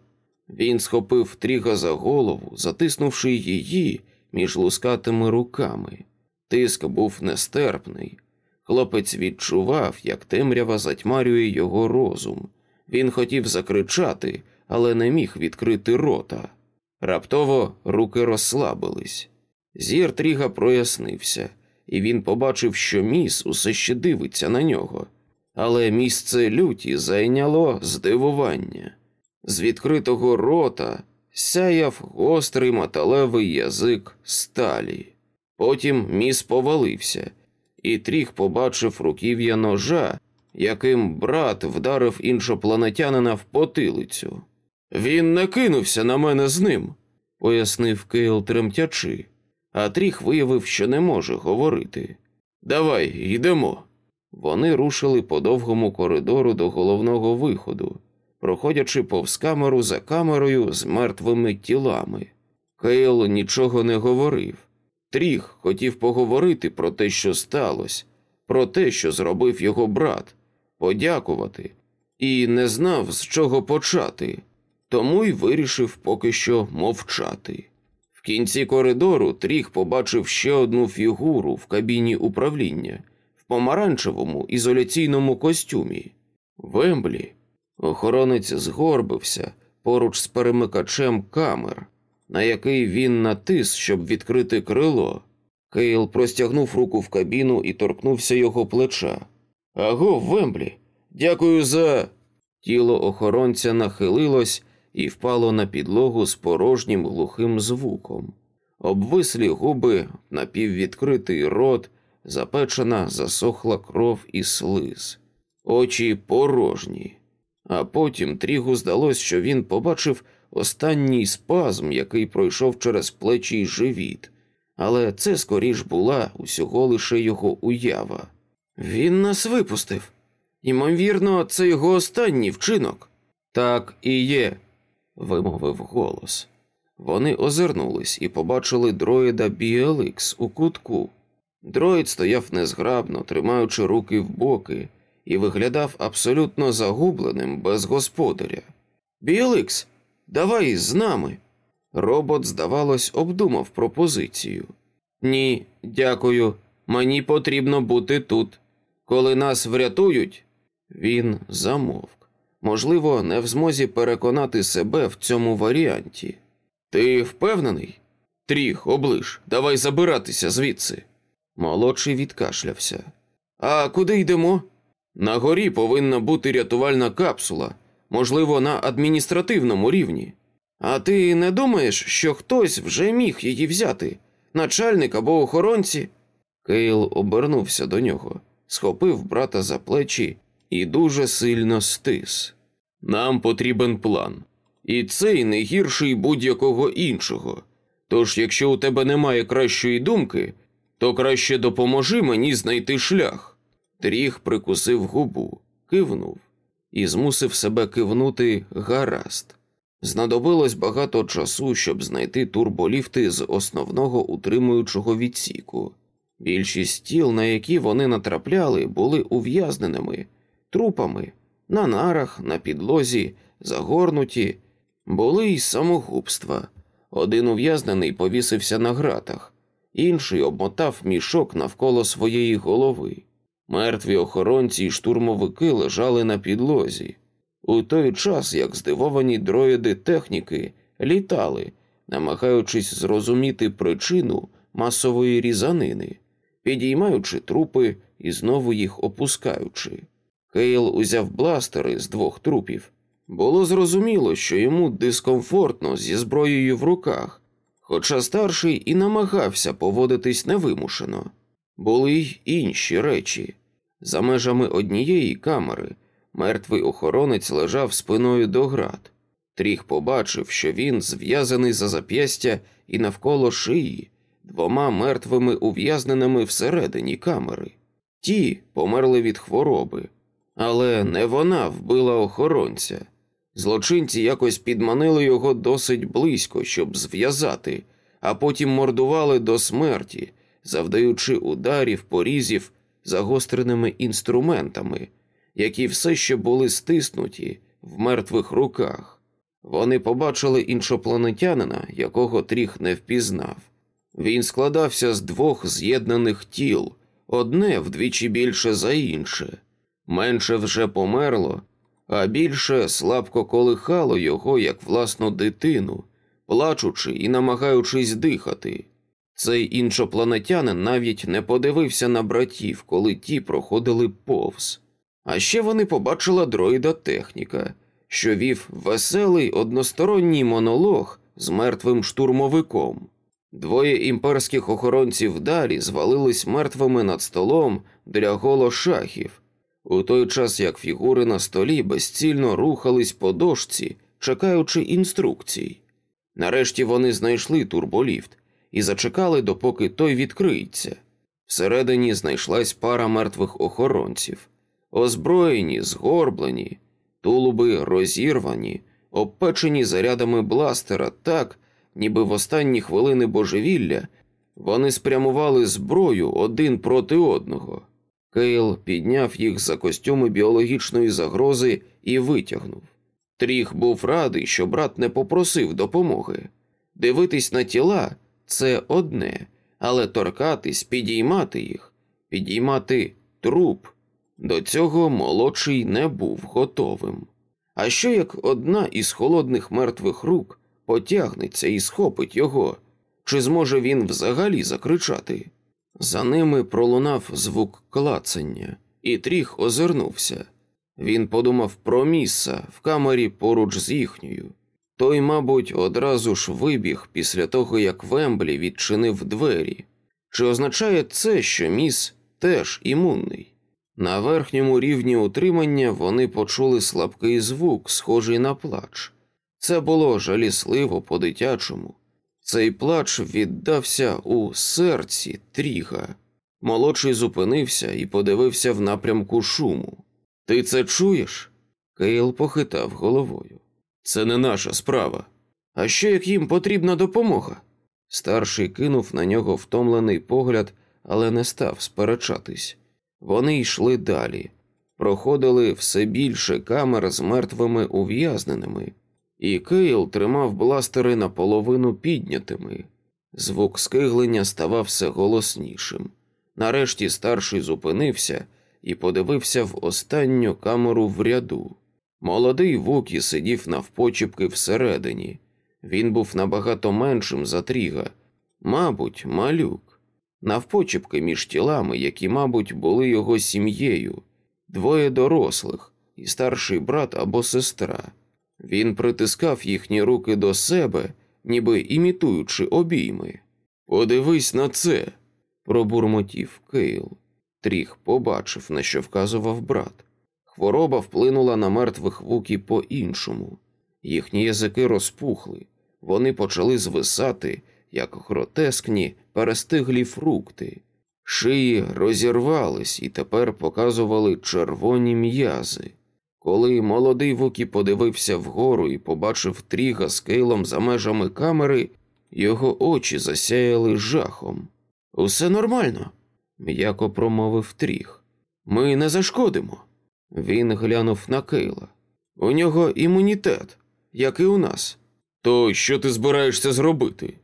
Він схопив тріга за голову, затиснувши її між лускатими руками. Тиск був нестерпний. Хлопець відчував, як темрява затьмарює його розум. Він хотів закричати, але не міг відкрити рота. Раптово руки розслабились. Зір Тріга прояснився, і він побачив, що міс усе ще дивиться на нього але місце люті зайняло здивування. З відкритого рота сяяв гострий металевий язик сталі. Потім міс повалився, і тріх побачив руків'я ножа, яким брат вдарив іншопланетянина в потилицю. Він не кинувся на мене з ним, пояснив Кейл тремтячи, а Тріг виявив, що не може говорити. Давай, йдемо. Вони рушили по довгому коридору до головного виходу, проходячи повз камеру за камерою з мертвими тілами. Кейл нічого не говорив. Тріг хотів поговорити про те, що сталося, про те, що зробив його брат, подякувати, і не знав, з чого почати, тому й вирішив поки що мовчати. В кінці коридору Тріг побачив ще одну фігуру в кабіні управління в помаранчевому ізоляційному костюмі. Вемблі охоронець згорбився поруч з перемикачем камер на який він натис, щоб відкрити крило. Кейл простягнув руку в кабіну і торкнувся його плеча. Аго, Вемблі, дякую за. Тіло охоронця нахилилось і впало на підлогу з порожнім глухим звуком. Обвислі губи, напіввідкритий рот, запечена, засохла кров і слиз, очі порожні. А потім Трігу здалось, що він побачив останній спазм, який пройшов через плечі й живіт, але це скоріш була усього лише його уява. Він нас випустив. Ймовірно, це його останній вчинок. Так і є, вимовив голос. Вони озирнулись і побачили дроїда BLX у кутку. Дроїд стояв незграбно, тримаючи руки в боки, і виглядав абсолютно загубленим без господаря. BLX, Давай з нами. Робот, здавалось, обдумав пропозицію. Ні, дякую. Мені потрібно бути тут. Коли нас врятують, він замовк. Можливо, не в змозі переконати себе в цьому варіанті. Ти впевнений? Тріх, оближ, давай забиратися звідси. Молодший відкашлявся. А куди йдемо? На горі повинна бути рятувальна капсула можливо, на адміністративному рівні. А ти не думаєш, що хтось вже міг її взяти, начальник або охоронці? Кейл обернувся до нього, схопив брата за плечі і дуже сильно стис. Нам потрібен план, і цей не гірший будь-якого іншого. Тож, якщо у тебе немає кращої думки, то краще допоможи мені знайти шлях. Тріх прикусив губу, кивнув і змусив себе кивнути гаразд. Знадобилось багато часу, щоб знайти турболіфти з основного утримуючого відсіку. Більшість тіл, на які вони натрапляли, були ув'язненими, трупами, на нарах, на підлозі, загорнуті, були й самогубства. Один ув'язнений повісився на гратах, інший обмотав мішок навколо своєї голови. Мертві охоронці й штурмовики лежали на підлозі, у той час як здивовані дроїди техніки літали, намагаючись зрозуміти причину масової різанини, підіймаючи трупи і знову їх опускаючи. Кейл узяв бластери з двох трупів. Було зрозуміло, що йому дискомфортно зі зброєю в руках, хоча старший і намагався поводитись невимушено. Були й інші речі. За межами однієї камери мертвий охоронець лежав спиною до град. Тріх побачив, що він зв'язаний за зап'ястя і навколо шиї двома мертвими ув'язненими всередині камери. Ті померли від хвороби, але не вона вбила охоронця. Злочинці якось підманили його досить близько, щоб зв'язати, а потім мордували до смерті завдаючи ударів, порізів загостреними інструментами, які все ще були стиснуті в мертвих руках. Вони побачили іншопланетянина, якого тріх не впізнав. Він складався з двох з'єднаних тіл, одне вдвічі більше за інше, менше вже померло, а більше слабко колихало його як власну дитину, плачучи і намагаючись дихати. Цей іншопланетянин навіть не подивився на братів, коли ті проходили повз. А ще вони побачили дроїда техніка, що вів веселий односторонній монолог з мертвим штурмовиком. Двоє імперських охоронців далі звалились мертвими над столом для голошахів, у той час як фігури на столі безцільно рухались по дошці, чекаючи інструкцій. Нарешті вони знайшли турболіфт і зачекали, допоки той відкриється. Всередині знайшлась пара мертвих охоронців, озброєні, згорблені, тулуби розірвані, обпечені зарядами бластера так, ніби в останні хвилини божевілля вони спрямували зброю один проти одного. Кейл підняв їх за костюми біологічної загрози і витягнув. Тріг був радий, що брат не попросив допомоги. Дивитись на тіла це одне, але торкатись, підіймати їх, підіймати труп. До цього молодший не був готовим. А що як одна із холодних мертвих рук потягнеться і схопить його, чи зможе він взагалі закричати? За ними пролунав звук клацання, і тріх озирнувся. Він подумав про міса в камері поруч з їхньою. Той, мабуть, одразу ж вибіг після того, як Вемблі відчинив двері. Чи означає це, що міс теж імунний? На верхньому рівні утримання вони почули слабкий звук, схожий на плач. Це було жалісливо по-дитячому. Цей плач віддався у серці тріга. Молодший зупинився і подивився в напрямку шуму. Ти це чуєш? Кейл похитав головою. Це не наша справа. А що як їм потрібна допомога? Старший кинув на нього втомлений погляд, але не став сперечатись. Вони йшли далі, проходили все більше камер з мертвими ув'язненими, і Кейл тримав бластери наполовину піднятими. Звук скиглення ставав все голоснішим. Нарешті старший зупинився і подивився в останню камеру в ряду. Молодий Вукі сидів навпочіпки всередині. Він був набагато меншим за тріга, мабуть, малюк, навпочіпки між тілами, які, мабуть, були його сім'єю, двоє дорослих і старший брат або сестра. Він притискав їхні руки до себе, ніби імітуючи обійми. Подивись на це, пробурмотів Кейл. Тріг побачив, на що вказував брат. Хвороба вплинула на мертвих вуки по іншому. Їхні язики розпухли, вони почали звисати, як гротескні перестиглі фрукти. Шиї розірвались і тепер показували червоні м'язи. Коли молодий Вукі подивився вгору і побачив тріга з кейлом за межами камери, його очі засяяли жахом. Усе нормально, м'яко промовив тріг. Ми не зашкодимо. Він глянув на Кейла. У нього імунітет, як і у нас. То що ти збираєшся зробити?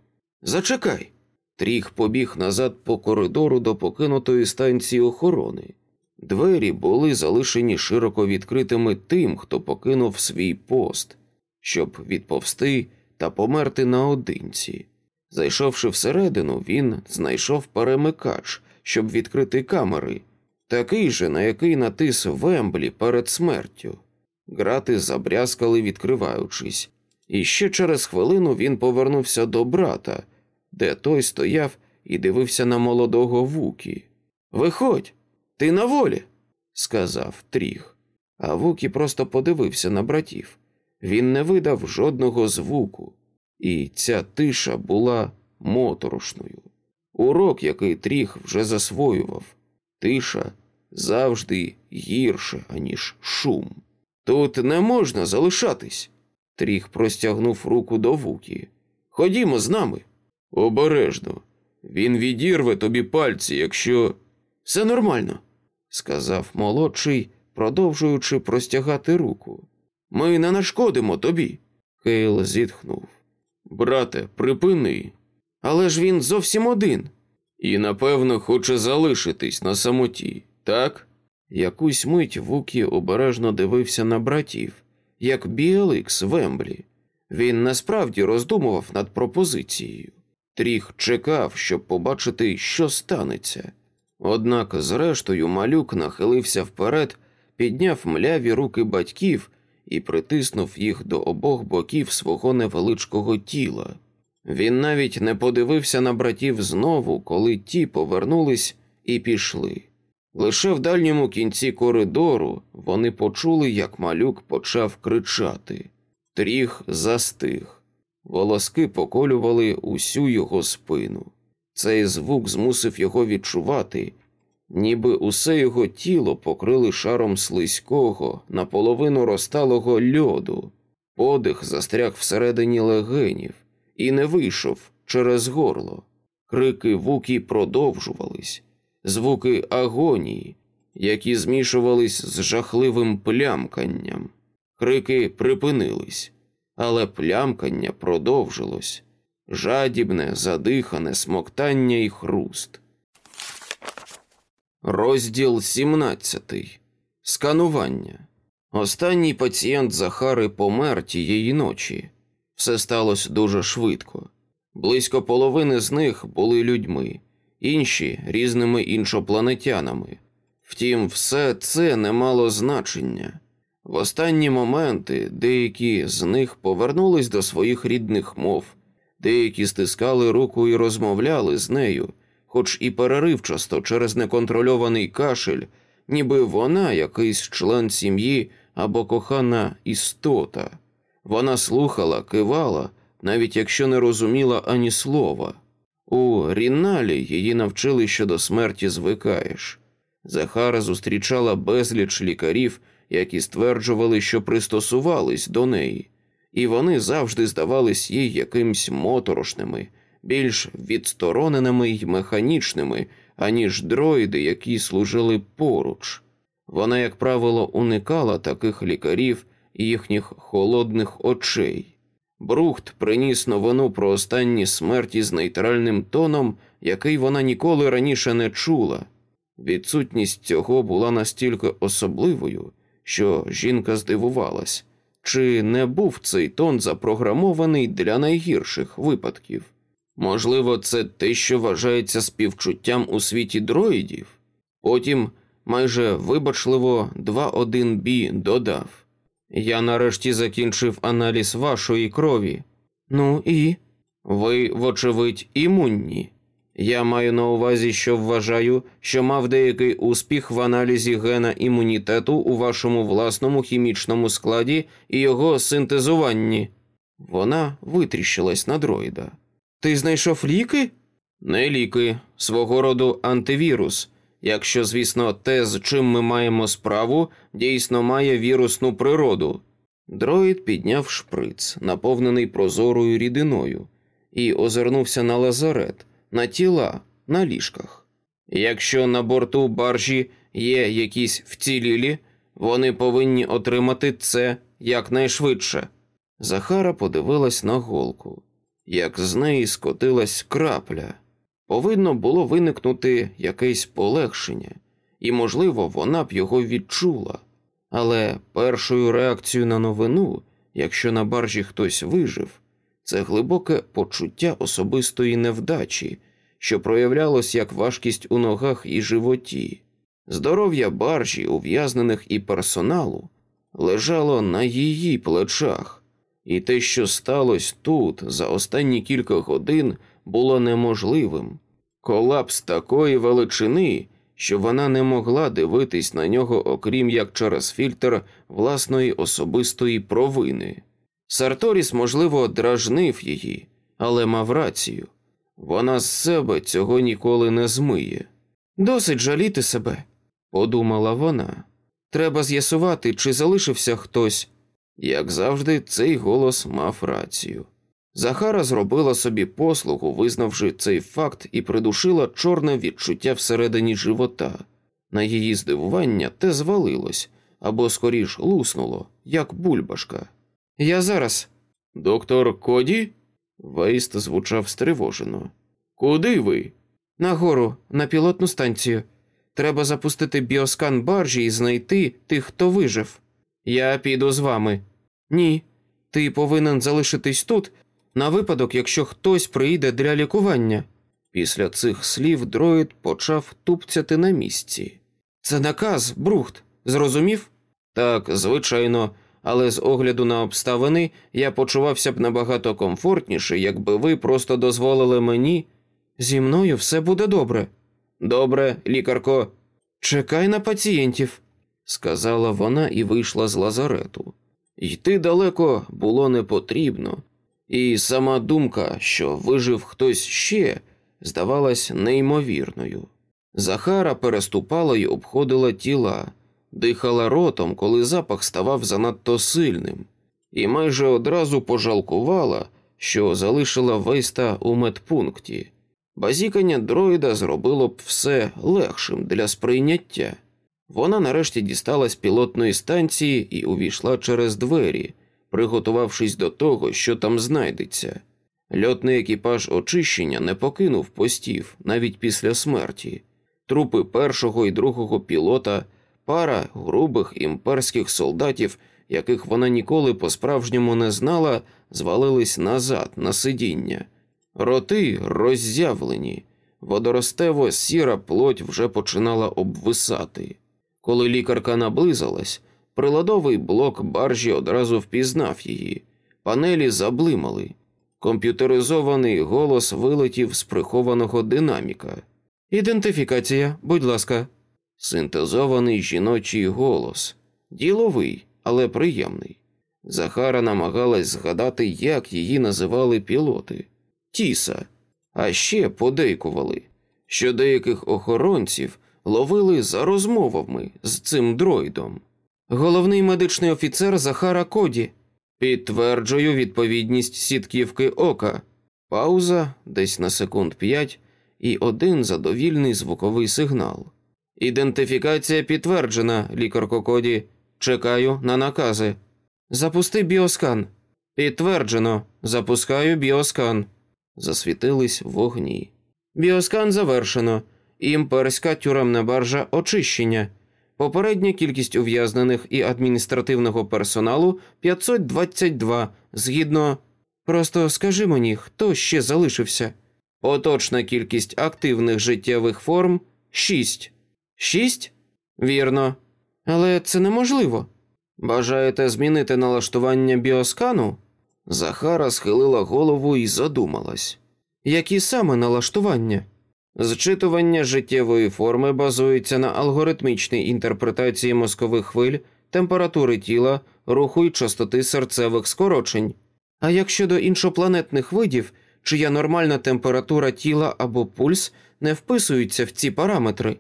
Зачекай. Тріх побіг назад по коридору до покинутої станції охорони. Двері були залишені широко відкритими тим, хто покинув свій пост, щоб відповсти та померти наодинці. Зайшовши всередину, він знайшов перемикач, щоб відкрити камери, такий же, на який натис Вемблі перед смертю. Грати забрязкали, відкриваючись, і ще через хвилину він повернувся до брата, де той стояв і дивився на молодого Вукі. Виходь, ти на волі, сказав Тріг. А Вукі просто подивився на братів. Він не видав жодного звуку, і ця тиша була моторошною. Урок, який Тріг вже засвоював, тиша завжди гірше, аніж шум. Тут не можна залишатись. Тріг простягнув руку до Вукі. Ходімо з нами. Обережно. Він відірве тобі пальці, якщо. Все нормально, сказав молодший, продовжуючи простягати руку. Ми не нашкодимо тобі. Кейл зітхнув. Брате, припини. Але ж він зовсім один. І, напевно, хоче залишитись на самоті, так? Якусь мить Вукі обережно дивився на братів, як Біеликс Вемблі. Він насправді роздумував над пропозицією. Тріх чекав, щоб побачити, що станеться. Однак, зрештою, малюк нахилився вперед, підняв мляві руки батьків і притиснув їх до обох боків свого невеличкого тіла. Він навіть не подивився на братів знову, коли ті повернулись і пішли. Лише в дальньому кінці коридору вони почули, як малюк почав кричати. Тріх застиг. Волоски поколювали усю його спину. Цей звук змусив його відчувати, ніби усе його тіло покрили шаром слизького, наполовину розталого льоду. Подих застряг всередині легенів і не вийшов через горло. Крики вуки продовжувались, звуки агонії, які змішувались з жахливим плямканням. Крики припинились, але плямкання продовжилось жадібне, задихане смоктання і хруст. Розділ 17. Сканування. Останній пацієнт Захари помер тієї ночі. Все сталося дуже швидко. Близько половини з них були людьми, інші різними іншопланетянами. Втім, все це не мало значення. В останні моменти деякі з них повернулись до своїх рідних мов, деякі стискали руку і розмовляли з нею, хоч і переривчасто через неконтрольований кашель, ніби вона якийсь член сім'ї або кохана істота. Вона слухала, кивала, навіть якщо не розуміла ані слова. У Ріналі її навчили, що до смерті звикаєш. Захара зустрічала безліч лікарів, які стверджували, що пристосувались до неї, і вони завжди здавались їй якимсь моторошними, більш відстороненими й механічними, аніж дроїди, які служили поруч. Вона, як правило, уникала таких лікарів і їхніх холодних очей. Брухт приніс новину про останні смерті з нейтральним тоном, який вона ніколи раніше не чула. Відсутність цього була настільки особливою, що жінка здивувалась, чи не був цей тон запрограмований для найгірших випадків. Можливо, це те, що вважається співчуттям у світі дроїдів. Потім майже вибачливо 2-1 бі додав Я нарешті закінчив аналіз вашої крові. Ну і ви, вочевидь, імунні. Я маю на увазі, що вважаю, що мав деякий успіх в аналізі гена імунітету у вашому власному хімічному складі і його синтезуванні. Вона витріщилась на дроїда. Ти знайшов ліки? Не ліки, свого роду антивірус. Якщо, звісно, те, з чим ми маємо справу, дійсно має вірусну природу. Дроїд підняв шприц, наповнений прозорою рідиною, і озирнувся на лазарет, на тіла, на ліжках. Якщо на борту баржі є якісь вцілілі, вони повинні отримати це якнайшвидше. Захара подивилась на голку, як з неї скотилась крапля. Повинно було виникнути якесь полегшення, і, можливо, вона б його відчула. Але першою реакцією на новину, якщо на баржі хтось вижив, це глибоке почуття особистої невдачі, що проявлялось як важкість у ногах і животі. Здоров'я баржі, ув'язнених і персоналу, лежало на її плечах, і те, що сталося тут за останні кілька годин, було неможливим. Колапс такої величини, що вона не могла дивитись на нього, окрім як через фільтр власної особистої провини. Сарторіс, можливо, дражнив її, але мав рацію вона з себе цього ніколи не змиє. Досить жаліти себе, подумала вона. Треба з'ясувати, чи залишився хтось. Як завжди, цей голос мав рацію. Захара зробила собі послугу, визнавши цей факт, і придушила чорне відчуття всередині живота. На її здивування те звалилось або скоріш луснуло, як бульбашка. Я зараз. Доктор Коді? Вейст звучав стривожено. Куди ви? Нагору, на пілотну станцію. Треба запустити біоскан баржі і знайти тих, хто вижив. Я піду з вами. Ні. Ти повинен залишитись тут на випадок, якщо хтось прийде для лікування. Після цих слів дроїд почав тупцяти на місці. Це наказ, Брухт, зрозумів? Так, звичайно, але з огляду на обставини я почувався б набагато комфортніше, якби ви просто дозволили мені. Зі мною все буде добре. Добре, лікарко, чекай на пацієнтів, сказала вона і вийшла з лазарету. Йти далеко було не потрібно, і сама думка, що вижив хтось ще, здавалась неймовірною. Захара переступала й обходила тіла, дихала ротом, коли запах ставав занадто сильним, і майже одразу пожалкувала, що залишила вейста у медпункті. Базікання дроїда зробило б все легшим для сприйняття. Вона нарешті дісталась пілотної станції і увійшла через двері, приготувавшись до того, що там знайдеться. Льотний екіпаж очищення не покинув постів навіть після смерті. Трупи першого і другого пілота, пара грубих імперських солдатів, яких вона ніколи по-справжньому не знала, звалились назад на сидіння. Роти роззявлені, водоростево сіра плоть вже починала обвисати. Коли лікарка наблизилась, приладовий блок баржі одразу впізнав її, панелі заблимали. Комп'ютеризований голос вилетів з прихованого динаміка. Ідентифікація, будь ласка, синтезований жіночий голос, діловий, але приємний. Захара намагалась згадати, як її називали пілоти Тіса, а ще подейкували, що деяких охоронців ловили за розмовами з цим дроїдом. Головний медичний офіцер Захара Коді. Підтверджую відповідність сітківки ока. Пауза десь на секунд п'ять і один задовільний звуковий сигнал. Ідентифікація підтверджена, лікарко Коді. Чекаю на накази. Запусти біоскан. Підтверджено. Запускаю біоскан. Засвітились вогні. Біоскан завершено. Імперська тюремна баржа очищення. Попередня кількість ув'язнених і адміністративного персоналу 522, згідно. Просто скажи мені, хто ще залишився? Поточна кількість активних життєвих форм 6. 6? Вірно. Але це неможливо. Бажаєте змінити налаштування біоскану? Захара схилила голову і задумалась. Які саме налаштування? Зчитування життєвої форми базується на алгоритмічній інтерпретації мозкових хвиль, температури тіла, руху й частоти серцевих скорочень. А як щодо іншопланетних видів, чия нормальна температура тіла або пульс не вписуються в ці параметри,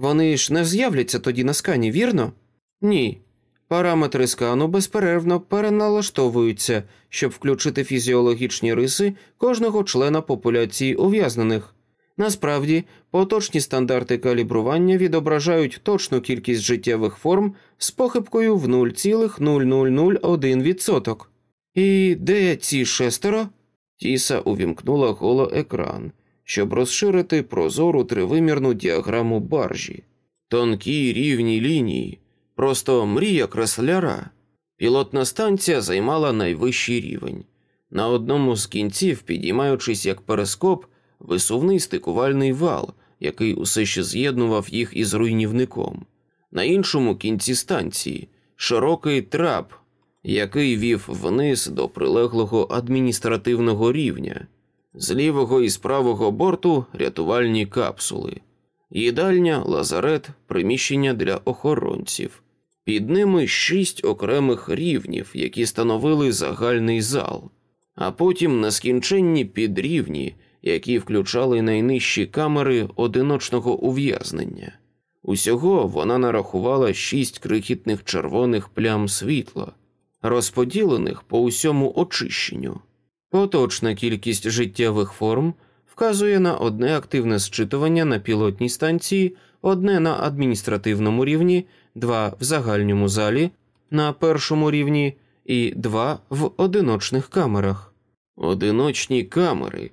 вони ж не з'являться тоді на скані, вірно? Ні. Параметри скану безперервно переналаштовуються, щоб включити фізіологічні риси кожного члена популяції ув'язнених. Насправді, поточні стандарти калібрування відображають точну кількість життєвих форм з похибкою в 0,0001%. І де ці шестеро? Тіса увімкнула голоекран, щоб розширити прозору тривимірну діаграму баржі. Тонкі рівні лінії, просто мрія кресляра. Пілотна станція займала найвищий рівень. На одному з кінців, підіймаючись як перископ, висувний стикувальний вал, який усе ще з'єднував їх із руйнівником. На іншому кінці станції широкий трап, який вів вниз до прилеглого адміністративного рівня, з лівого і з правого борту рятувальні капсули, їдальня, лазарет, приміщення для охоронців. Під ними шість окремих рівнів, які становили загальний зал, а потім нескінченні підрівні, які включали найнижчі камери одиночного ув'язнення. Усього вона нарахувала шість крихітних червоних плям світла, розподілених по усьому очищенню. Поточна кількість життєвих форм вказує на одне активне зчитування на пілотній станції, одне на адміністративному рівні, два в загальному залі, на першому рівні і два в одиночних камерах. Одиночні камери.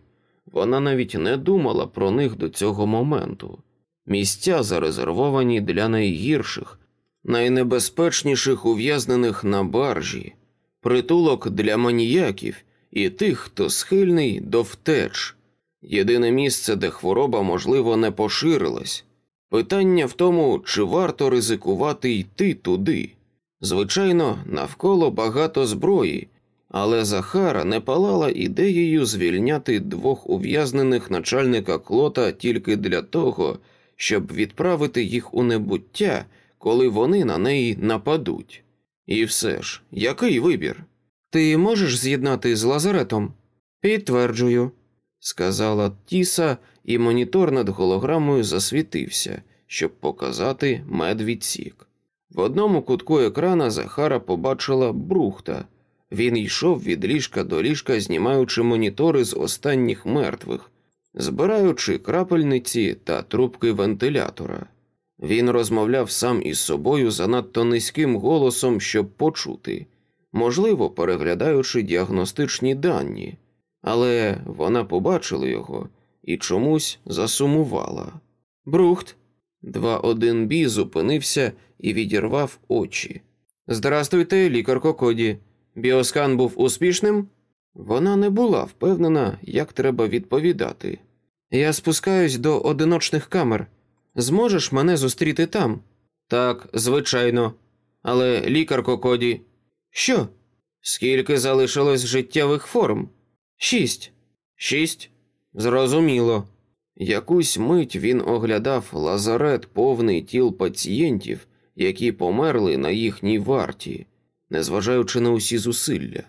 Вона навіть не думала про них до цього моменту. Місця зарезервовані для найгірших, найнебезпечніших ув'язнених на баржі, притулок для маніяків і тих, хто схильний до втеч, єдине місце, де хвороба, можливо, не поширилась. Питання в тому, чи варто ризикувати йти туди. Звичайно, навколо багато зброї, але Захара не палала ідеєю звільняти двох ув'язнених начальника клота тільки для того, щоб відправити їх у небуття, коли вони на неї нападуть. І все ж, який вибір? Ти можеш з'єднати з лазаретом? Підтверджую, сказала Тіса, і монітор над голограмою засвітився, щоб показати медвідсік. В одному кутку екрана Захара побачила брухта. Він йшов від ліжка до ліжка, знімаючи монітори з останніх мертвих, збираючи крапельниці та трубки вентилятора. Він розмовляв сам із собою занадто низьким голосом, щоб почути, можливо, переглядаючи діагностичні дані, але вона побачила його і чомусь засумувала. Брухт. 2-1 бі зупинився і відірвав очі. Здрастуйте, лікарко Коді. Біоскан був успішним? Вона не була впевнена, як треба відповідати. Я спускаюсь до одиночних камер. Зможеш мене зустріти там? Так, звичайно. Але лікарко Коді. Що? Скільки залишилось життєвих форм? Шість. Шість? Зрозуміло. Якусь мить він оглядав лазарет повний тіл пацієнтів, які померли на їхній варті, незважаючи на усі зусилля,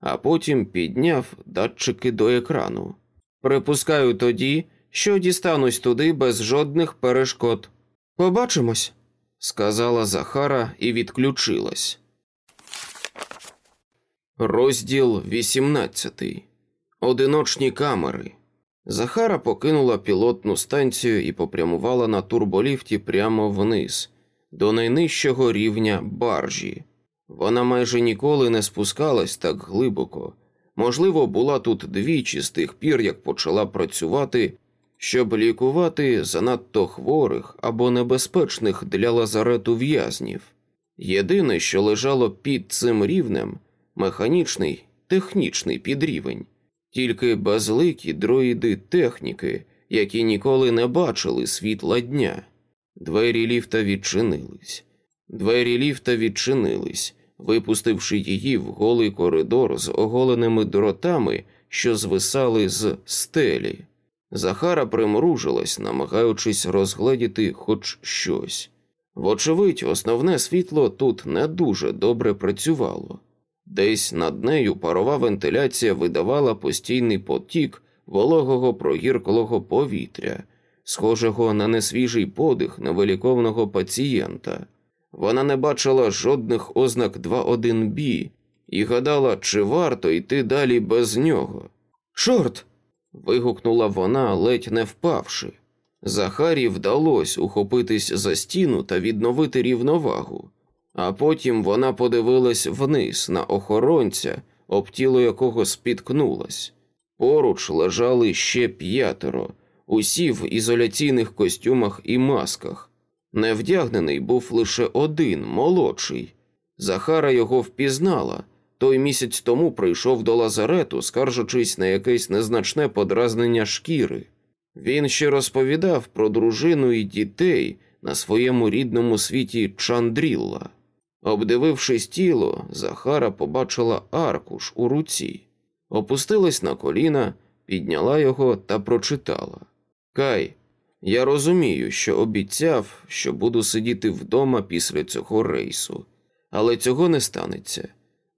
а потім підняв датчики до екрану. Припускаю тоді, що дістанусь туди без жодних перешкод. Побачимось, сказала Захара і відключилась. Розділ 18. Одиночні камери. Захара покинула пілотну станцію і попрямувала на турболіфті прямо вниз, до найнижчого рівня баржі. Вона майже ніколи не спускалась так глибоко. Можливо, була тут двічі з тих пір, як почала працювати, щоб лікувати занадто хворих або небезпечних для лазарету в'язнів. Єдине, що лежало під цим рівнем механічний, технічний підрівень тільки безликі дроїди техніки, які ніколи не бачили світла дня. Двері ліфта відчинились. Двері ліфта відчинились, випустивши її в голий коридор з оголеними дротами, що звисали з стелі. Захара примружилась, намагаючись розгледіти хоч щось. Вочевидь, основне світло тут не дуже добре працювало. Десь над нею парова вентиляція видавала постійний потік вологого прогірклого повітря, схожого на несвіжий подих невиліковного пацієнта. Вона не бачила жодних ознак 2.1 бі і гадала, чи варто йти далі без нього. Чорт. вигукнула вона, ледь не впавши. Захарі вдалося ухопитись за стіну та відновити рівновагу а потім вона подивилась вниз на охоронця, об тіло якого спіткнулась. Поруч лежали ще п'ятеро, усі в ізоляційних костюмах і масках. Невдягнений був лише один, молодший. Захара його впізнала. Той місяць тому прийшов до лазарету, скаржучись на якесь незначне подразнення шкіри. Він ще розповідав про дружину і дітей на своєму рідному світі Чандрілла. Обдивившись тіло, Захара побачила аркуш у руці, опустилась на коліна, підняла його та прочитала. Кай, я розумію, що обіцяв, що буду сидіти вдома після цього рейсу, але цього не станеться.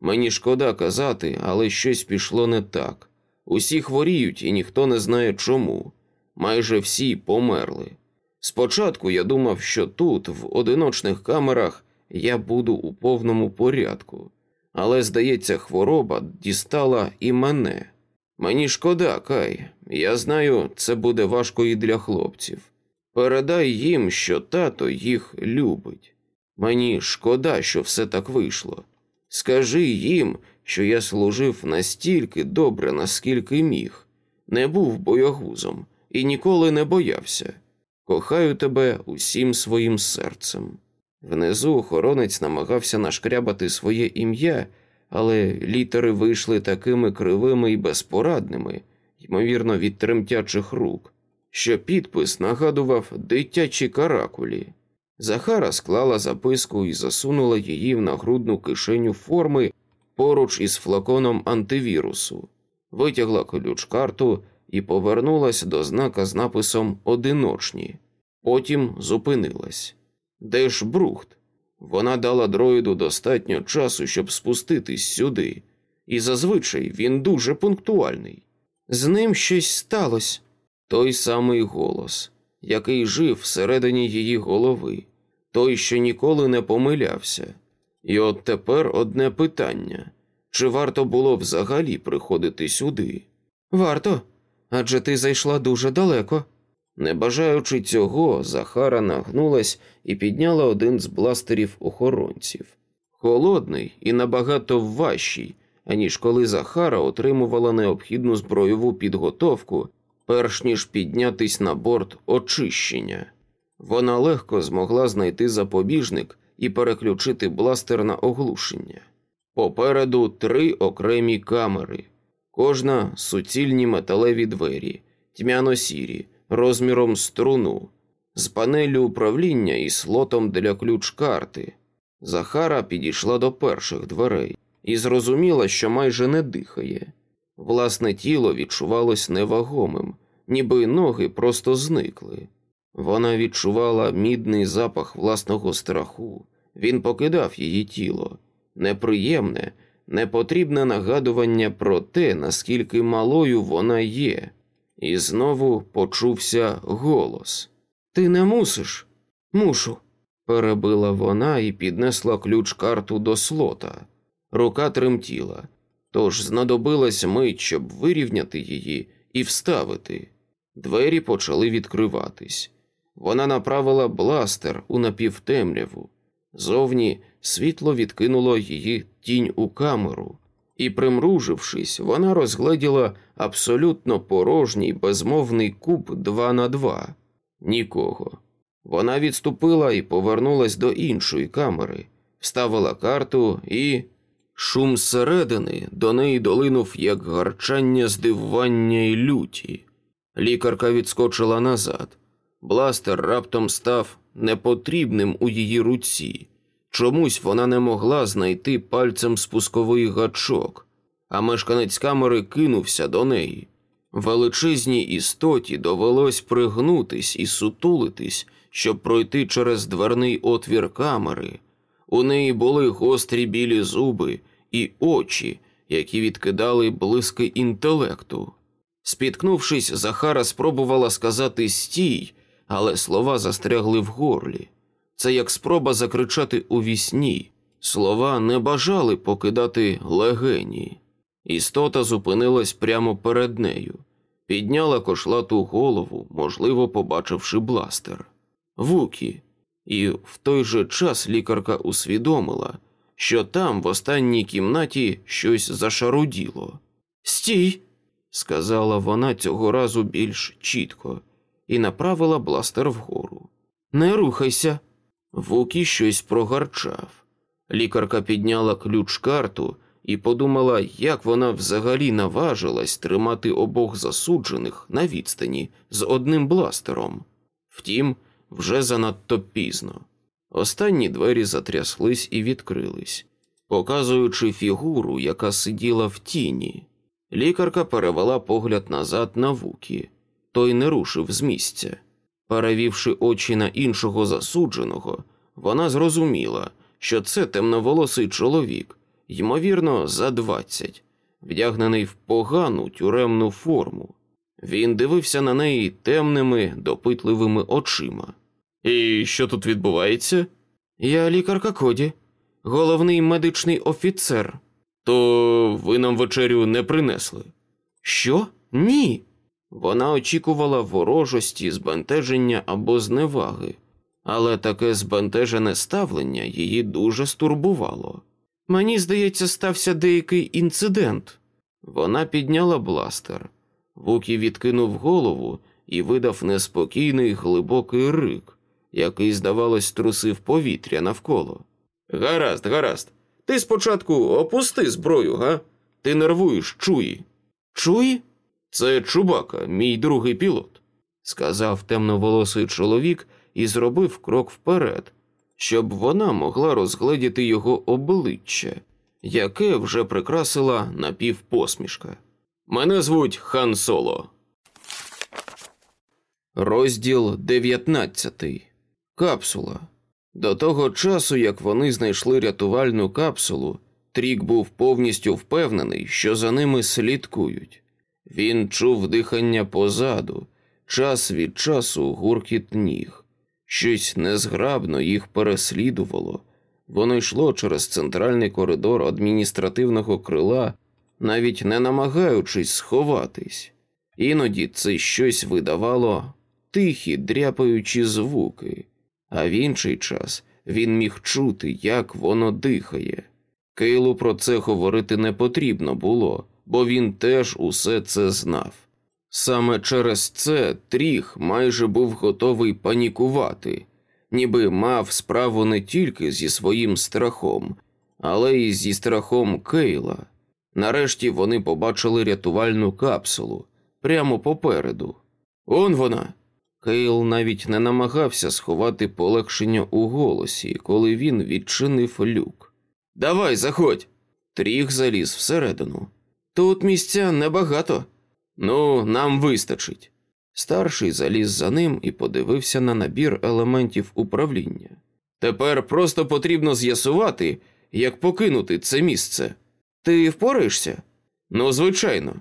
Мені шкода казати, але щось пішло не так. Усі хворіють, і ніхто не знає чому. Майже всі померли. Спочатку я думав, що тут, в одиночних камерах, я буду у повному порядку, але, здається, хвороба дістала і мене. Мені шкода, Кай, я знаю, це буде важко і для хлопців. Передай їм, що тато їх любить. Мені шкода, що все так вийшло. Скажи їм, що я служив настільки добре, наскільки міг, не був боягузом і ніколи не боявся. Кохаю тебе усім своїм серцем. Внизу охоронець намагався нашкрябати своє ім'я, але літери вийшли такими кривими і безпорадними, ймовірно, від тремтячих рук, що підпис нагадував дитячі каракулі. Захара склала записку і засунула її в нагрудну кишеню форми поруч із флаконом антивірусу, витягла ключ карту і повернулась до знака з написом Одиночні. Потім зупинилась. Де ж Брухт? Вона дала дроїду достатньо часу, щоб спуститись сюди, і зазвичай він дуже пунктуальний. З ним щось сталося. Той самий голос, який жив всередині її голови, той, що ніколи не помилявся. І от тепер одне питання чи варто було взагалі приходити сюди? Варто, адже ти зайшла дуже далеко. Не бажаючи цього, Захара нагнулась і підняла один з бластерів охоронців. Холодний і набагато важчий, аніж коли Захара отримувала необхідну збройову підготовку, перш ніж піднятись на борт очищення. Вона легко змогла знайти запобіжник і переключити бластер на оглушення. Попереду три окремі камери, кожна суцільні металеві двері, тьмяно-сірі, розміром струну, з панелю управління і слотом для ключ карти. Захара підійшла до перших дверей і зрозуміла, що майже не дихає. Власне тіло відчувалось невагомим, ніби ноги просто зникли. Вона відчувала мідний запах власного страху, він покидав її тіло, неприємне, непотрібне нагадування про те, наскільки малою вона є, і знову почувся голос Ти не мусиш? Мушу. перебила вона і піднесла ключ карту до слота. Рука тремтіла, тож знадобилась мить, щоб вирівняти її і вставити. Двері почали відкриватись. Вона направила бластер у напівтемряву. Зовні світло відкинуло її тінь у камеру, і, примружившись, вона розгледіла абсолютно порожній безмовний куб два на два. Нікого. Вона відступила і повернулась до іншої камери, вставила карту і. Шум зсередини до неї долинув як гарчання здивування й люті. Лікарка відскочила назад. Бластер раптом став непотрібним у її руці. Чомусь вона не могла знайти пальцем спусковий гачок, а мешканець камери кинувся до неї. Величезній істоті довелось пригнутись і сутулитись, щоб пройти через дверний отвір камери. У неї були гострі білі зуби і очі, які відкидали блиски інтелекту. Спіткнувшись, Захара спробувала сказати стій, але слова застрягли в горлі. Це як спроба закричати у вісні. Слова не бажали покидати легені. Істота зупинилась прямо перед нею, підняла кошлату голову, можливо, побачивши бластер. Вукі. І в той же час лікарка усвідомила, що там, в останній кімнаті, щось зашаруділо. Стій, сказала вона цього разу більш чітко, і направила бластер вгору. Не рухайся. Вукі щось прогарчав. Лікарка підняла ключ карту і подумала, як вона взагалі наважилась тримати обох засуджених на відстані з одним бластером. Втім, вже занадто пізно. Останні двері затряслись і відкрились, показуючи фігуру, яка сиділа в тіні. Лікарка перевела погляд назад на вукі, той не рушив з місця. Перевівши очі на іншого засудженого, вона зрозуміла, що це темноволосий чоловік, ймовірно, за двадцять, вдягнений в погану тюремну форму. Він дивився на неї темними, допитливими очима. І що тут відбувається? Я лікарка Коді, головний медичний офіцер. То ви нам вечерю не принесли. Що? Ні. Вона очікувала ворожості, збентеження або зневаги, але таке збентежене ставлення її дуже стурбувало. Мені здається, стався деякий інцидент. Вона підняла бластер. Вукі відкинув голову і видав неспокійний глибокий рик, який, здавалось, трусив повітря навколо. Гаразд, гаразд. Ти спочатку опусти зброю, га? Ти нервуєш, чуї. Чуї? Це чубака, мій другий пілот, сказав темноволосий чоловік і зробив крок вперед, щоб вона могла розгледіти його обличчя, яке вже прикрасила напівпосмішка. Мене звуть Хан Соло. Розділ 19. Капсула. До того часу, як вони знайшли рятувальну капсулу, Трік був повністю впевнений, що за ними слідкують. Він чув дихання позаду, час від часу гуркіт ніг. Щось незграбно їх переслідувало. Воно йшло через центральний коридор адміністративного крила, навіть не намагаючись сховатись. Іноді це щось видавало тихі, дряпаючі звуки, а в інший час він міг чути, як воно дихає. Кейлу про це говорити не потрібно було, бо він теж усе це знав. Саме через це Тріх майже був готовий панікувати, ніби мав справу не тільки зі своїм страхом, але й зі страхом Кейла. Нарешті вони побачили рятувальну капсулу прямо попереду. Он вона. Кейл навіть не намагався сховати полегшення у голосі, коли він відчинив люк. Давай, заходь. Тріг заліз всередину. Тут місця небагато. Ну, нам вистачить. Старший заліз за ним і подивився на набір елементів управління. Тепер просто потрібно з'ясувати, як покинути це місце. Ти впораєшся? Ну, звичайно.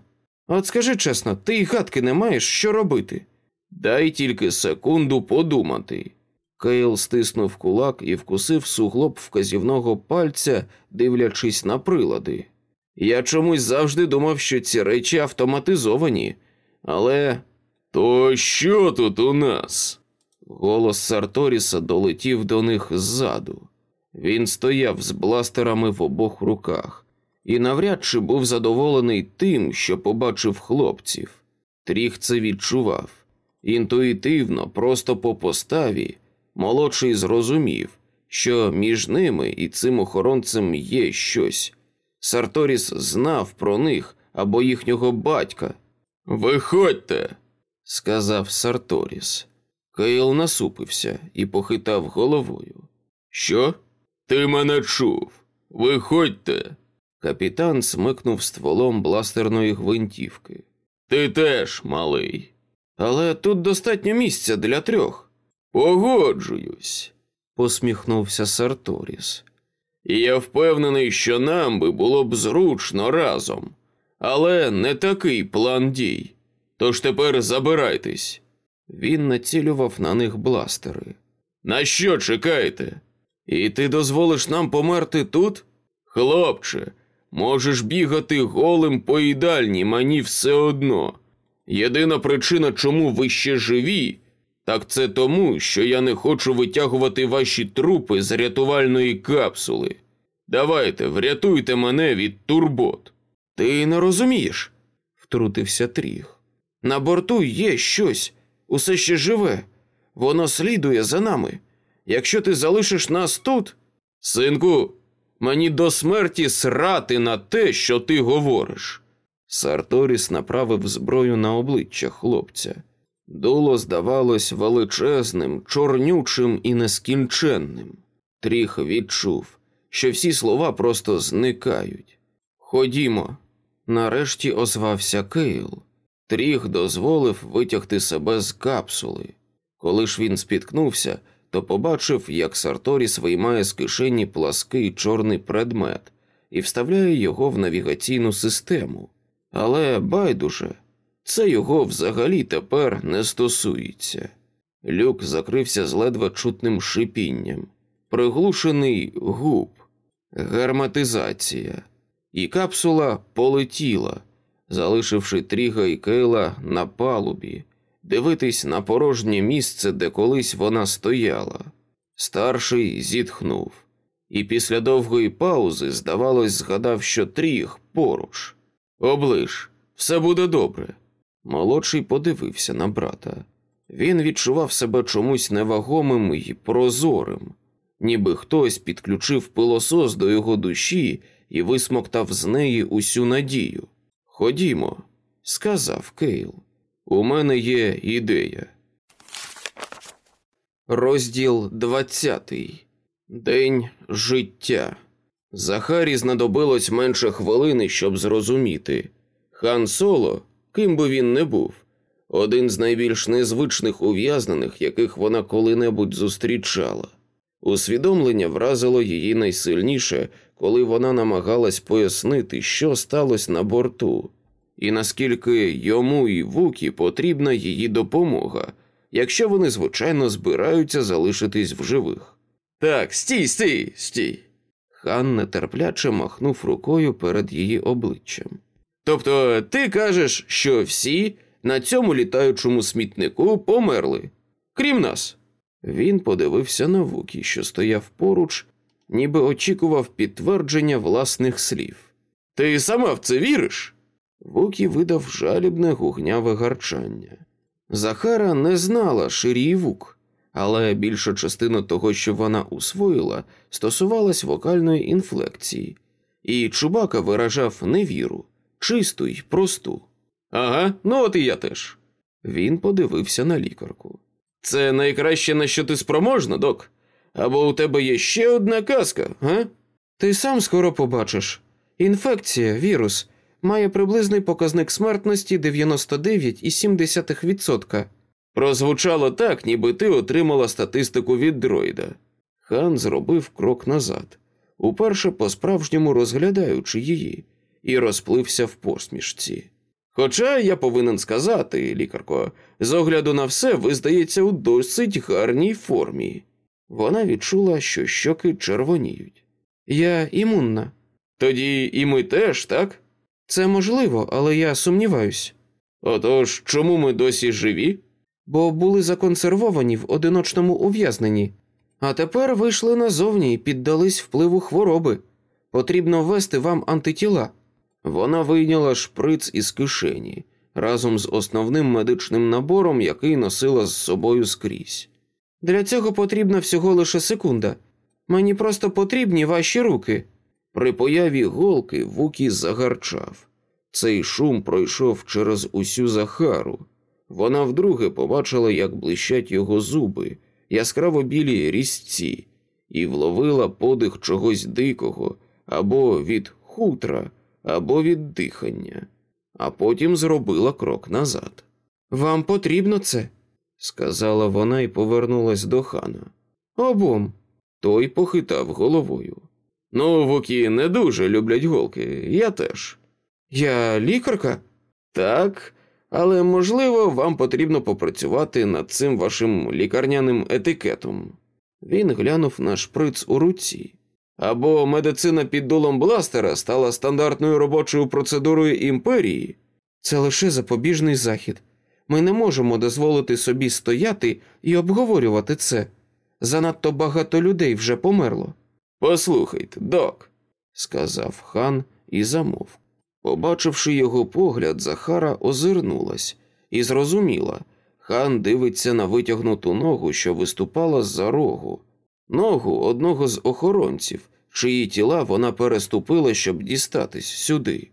От скажи чесно, ти й гадки не маєш що робити. Дай тільки секунду подумати. Кейл стиснув кулак і вкусив суглоб вказівного пальця, дивлячись на прилади. Я чомусь завжди думав, що ці речі автоматизовані, але. То що тут у нас? Голос Сарторіса долетів до них ззаду. Він стояв з бластерами в обох руках і навряд чи був задоволений тим, що побачив хлопців. Тріх це відчував. Інтуїтивно, просто по поставі, молодший зрозумів, що між ними і цим охоронцем є щось. Сарторіс знав про них або їхнього батька. Виходьте, сказав Сарторіс. Кейл насупився і похитав головою. Що? Ти мене чув? Виходьте. Капітан смикнув стволом бластерної гвинтівки. Ти теж малий. Але тут достатньо місця для трьох. Погоджуюсь, посміхнувся Сарторіс. Я впевнений, що нам би було б зручно разом, але не такий план дій. Тож тепер забирайтесь. Він націлював на них бластери. На що чекаєте? І ти дозволиш нам померти тут? Хлопче, можеш бігати голим по їдальні, мені все одно. Єдина причина, чому ви ще живі, так це тому, що я не хочу витягувати ваші трупи з рятувальної капсули. Давайте, врятуйте мене від турбот. Ти не розумієш, втрутився Тріг. На борту є щось, усе ще живе, воно слідує за нами. Якщо ти залишиш нас тут, синку, мені до смерті срати на те, що ти говориш. Сарторіс направив зброю на обличчя хлопця. Дуло здавалось величезним, чорнючим і нескінченним. Тріг відчув, що всі слова просто зникають. Ходімо, нарешті озвався Кейл. Тріх дозволив витягти себе з капсули. Коли ж він спіткнувся, то побачив, як Сарторіс виймає з кишені плаский чорний предмет і вставляє його в навігаційну систему. Але байдуже, це його взагалі тепер не стосується. Люк закрився з ледве чутним шипінням, приглушений губ, герматизація, і капсула полетіла, залишивши Тріга і Кейла на палубі, дивитись на порожнє місце, де колись вона стояла. Старший зітхнув, і після довгої паузи, здавалось, згадав, що Тріг поруч. Облиш, все буде добре. Молодший подивився на брата. Він відчував себе чомусь невагомим і прозорим, ніби хтось підключив пилосос до його душі і висмоктав з неї усю надію. Ходімо, сказав Кейл. У мене є ідея. Розділ 20. День життя. Захарі знадобилось менше хвилини, щоб зрозуміти. Хан Соло, ким би він не був, один з найбільш незвичних ув'язнених, яких вона коли-небудь зустрічала. Усвідомлення вразило її найсильніше, коли вона намагалась пояснити, що сталося на борту, і наскільки йому і Вукі потрібна її допомога, якщо вони, звичайно, збираються залишитись в живих. Так, стій, стій, стій. Хан нетерпляче махнув рукою перед її обличчям. Тобто ти кажеш, що всі на цьому літаючому смітнику померли, крім нас. Він подивився на Вукі, що стояв поруч, ніби очікував підтвердження власних слів. Ти сама в це віриш? Вукі видав жалібне гугняве гарчання. Захара не знала ширій вук, але більша частина того, що вона усвоїла, стосувалась вокальної інфлекції, і Чубака виражав невіру, чисту й просту. Ага, ну от і я теж. Він подивився на лікарку. Це найкраще, на що ти спроможна, док? Або у тебе є ще одна казка, га? Ти сам скоро побачиш. Інфекція, вірус, має приблизний показник смертності 99,7%. Прозвучало так, ніби ти отримала статистику від дроїда. Хан зробив крок назад, уперше по-справжньому розглядаючи її, і розплився в посмішці. Хоча я повинен сказати, лікарко, з огляду на все, ви здається, у досить гарній формі. Вона відчула, що щоки червоніють. Я імунна. Тоді і ми теж, так? Це можливо, але я сумніваюсь. Отож, чому ми досі живі? Бо були законсервовані в одиночному ув'язненні, а тепер вийшли назовні і піддались впливу хвороби. Потрібно ввести вам антитіла. Вона вийняла шприц із кишені разом з основним медичним набором, який носила з собою скрізь. Для цього потрібна всього лише секунда. Мені просто потрібні ваші руки. При появі голки Вукі загарчав. Цей шум пройшов через усю Захару. Вона вдруге побачила, як блищать його зуби, яскраво білі різці, і вловила подих чогось дикого або від хутра, або від дихання, а потім зробила крок назад. Вам потрібно це, сказала вона і повернулась до хана. Обом. Той похитав головою. Ну, вуки не дуже люблять голки, я теж. Я лікарка? Так, але можливо, вам потрібно попрацювати над цим вашим лікарняним етикетом. Він глянув на шприц у руці. Або медицина під дулом бластера стала стандартною робочою процедурою імперії. Це лише запобіжний захід. Ми не можемо дозволити собі стояти і обговорювати це. Занадто багато людей вже померло. Послухайте, док, сказав хан і замовк. Побачивши його погляд, Захара озирнулась і зрозуміла, хан дивиться на витягнуту ногу, що виступала з-за рогу, ногу одного з охоронців, чиї тіла вона переступила, щоб дістатись сюди.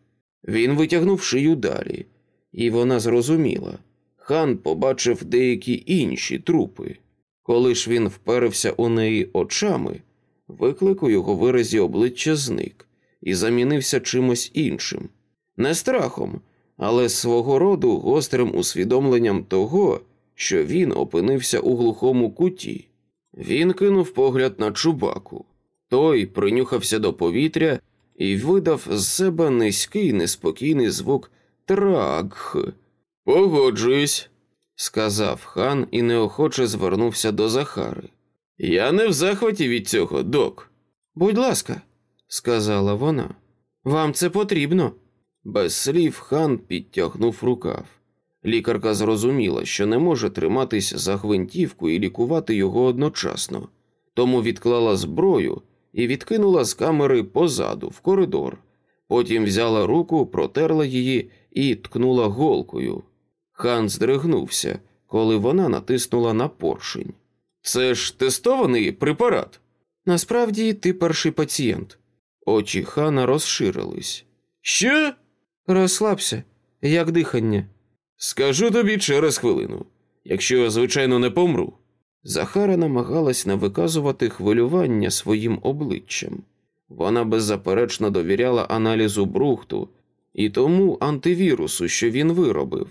Він витягнув шию далі, і вона зрозуміла. Хан побачив деякі інші трупи. Коли ж він вперився у неї очами, виклик у його виразі обличчя зник і замінився чимось іншим, не страхом, але свого роду гострим усвідомленням того, що він опинився у глухому куті. Він кинув погляд на чубаку. Той принюхався до повітря і видав з себе низький неспокійний звук трагх. Погоджуюсь, сказав хан і неохоче звернувся до Захари. Я не в захваті від цього, док. Будь ласка, сказала вона. Вам це потрібно. Без слів хан підтягнув рукав. Лікарка зрозуміла, що не може триматись за гвинтівку і лікувати його одночасно, тому відклала зброю і відкинула з камери позаду в коридор. Потім взяла руку, протерла її і ткнула голкою. Хан здригнувся, коли вона натиснула на поршень. Це ж тестований препарат. Насправді ти перший пацієнт. Очі хана розширились. Що? Розслабся, як дихання. Скажу тобі через хвилину, якщо, звичайно, не помру. Захара намагалась не виказувати хвилювання своїм обличчям. Вона беззаперечно довіряла аналізу брухту і тому антивірусу, що він виробив,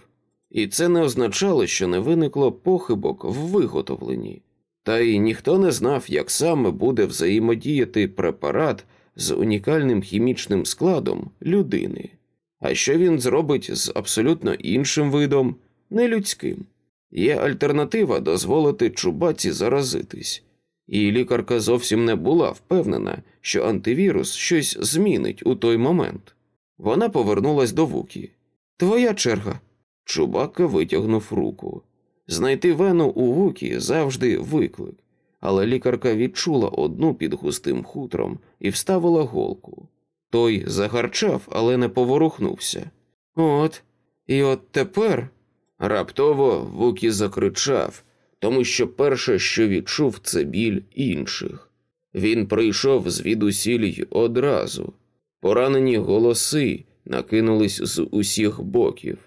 і це не означало, що не виникло похибок в виготовленні. Та й ніхто не знав, як саме буде взаємодіяти препарат з унікальним хімічним складом людини, а що він зробить з абсолютно іншим видом, нелюдським. Є альтернатива дозволити чубаці заразитись, і лікарка зовсім не була впевнена, що антивірус щось змінить у той момент. Вона повернулась до вукі. Твоя черга. Чубака витягнув руку. Знайти вену у вукі завжди виклик, але лікарка відчула одну під густим хутром і вставила голку. Той загарчав, але не поворухнувся. От, і от тепер. Раптово Вукі закричав, тому що перше, що відчув, це біль інших. Він прийшов звідусіль одразу. Поранені голоси накинулись з усіх боків.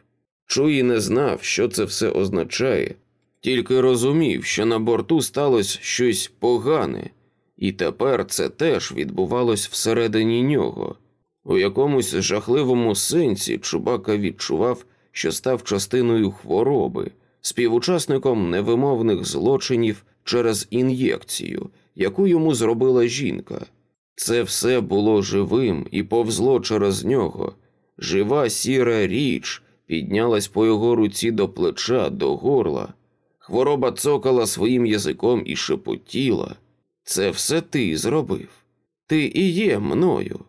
Чуї не знав, що це все означає, тільки розумів, що на борту сталося щось погане, і тепер це теж відбувалось всередині нього. У якомусь жахливому сенсі Чубака відчував, що став частиною хвороби, співучасником невимовних злочинів через ін'єкцію, яку йому зробила жінка. Це все було живим і повзло через нього. Жива сіра річ піднялась по його руці до плеча, до горла. Хвороба цокала своїм язиком і шепотіла. Це все ти зробив. Ти і є мною.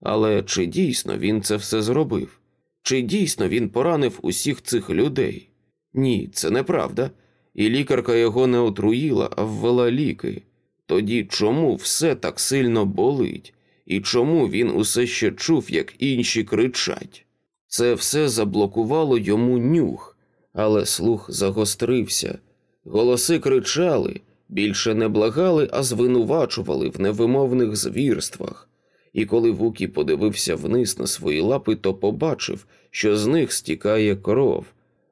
Але чи дійсно він це все зробив? Чи дійсно він поранив усіх цих людей? Ні, це неправда. І лікарка його не отруїла, а ввела ліки. Тоді чому все так сильно болить, і чому він усе ще чув, як інші кричать? Це все заблокувало йому нюх, але слух загострився. Голоси кричали, більше не благали, а звинувачували в невимовних звірствах. І коли Вукі подивився вниз на свої лапи, то побачив, що з них стікає кров,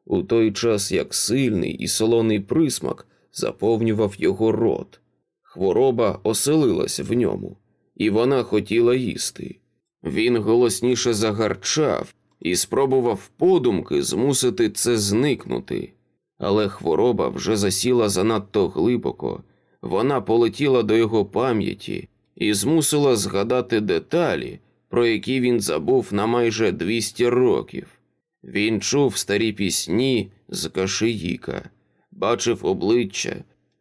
у той час як сильний і солоний присмак заповнював його рот. Хвороба оселилась в ньому, і вона хотіла їсти. Він голосніше загарчав і спробував подумки змусити це зникнути, але хвороба вже засіла занадто глибоко, вона полетіла до його пам'яті і змусила згадати деталі, про які він забув на майже 200 років. Він чув старі пісні з Кашиїка, бачив обличчя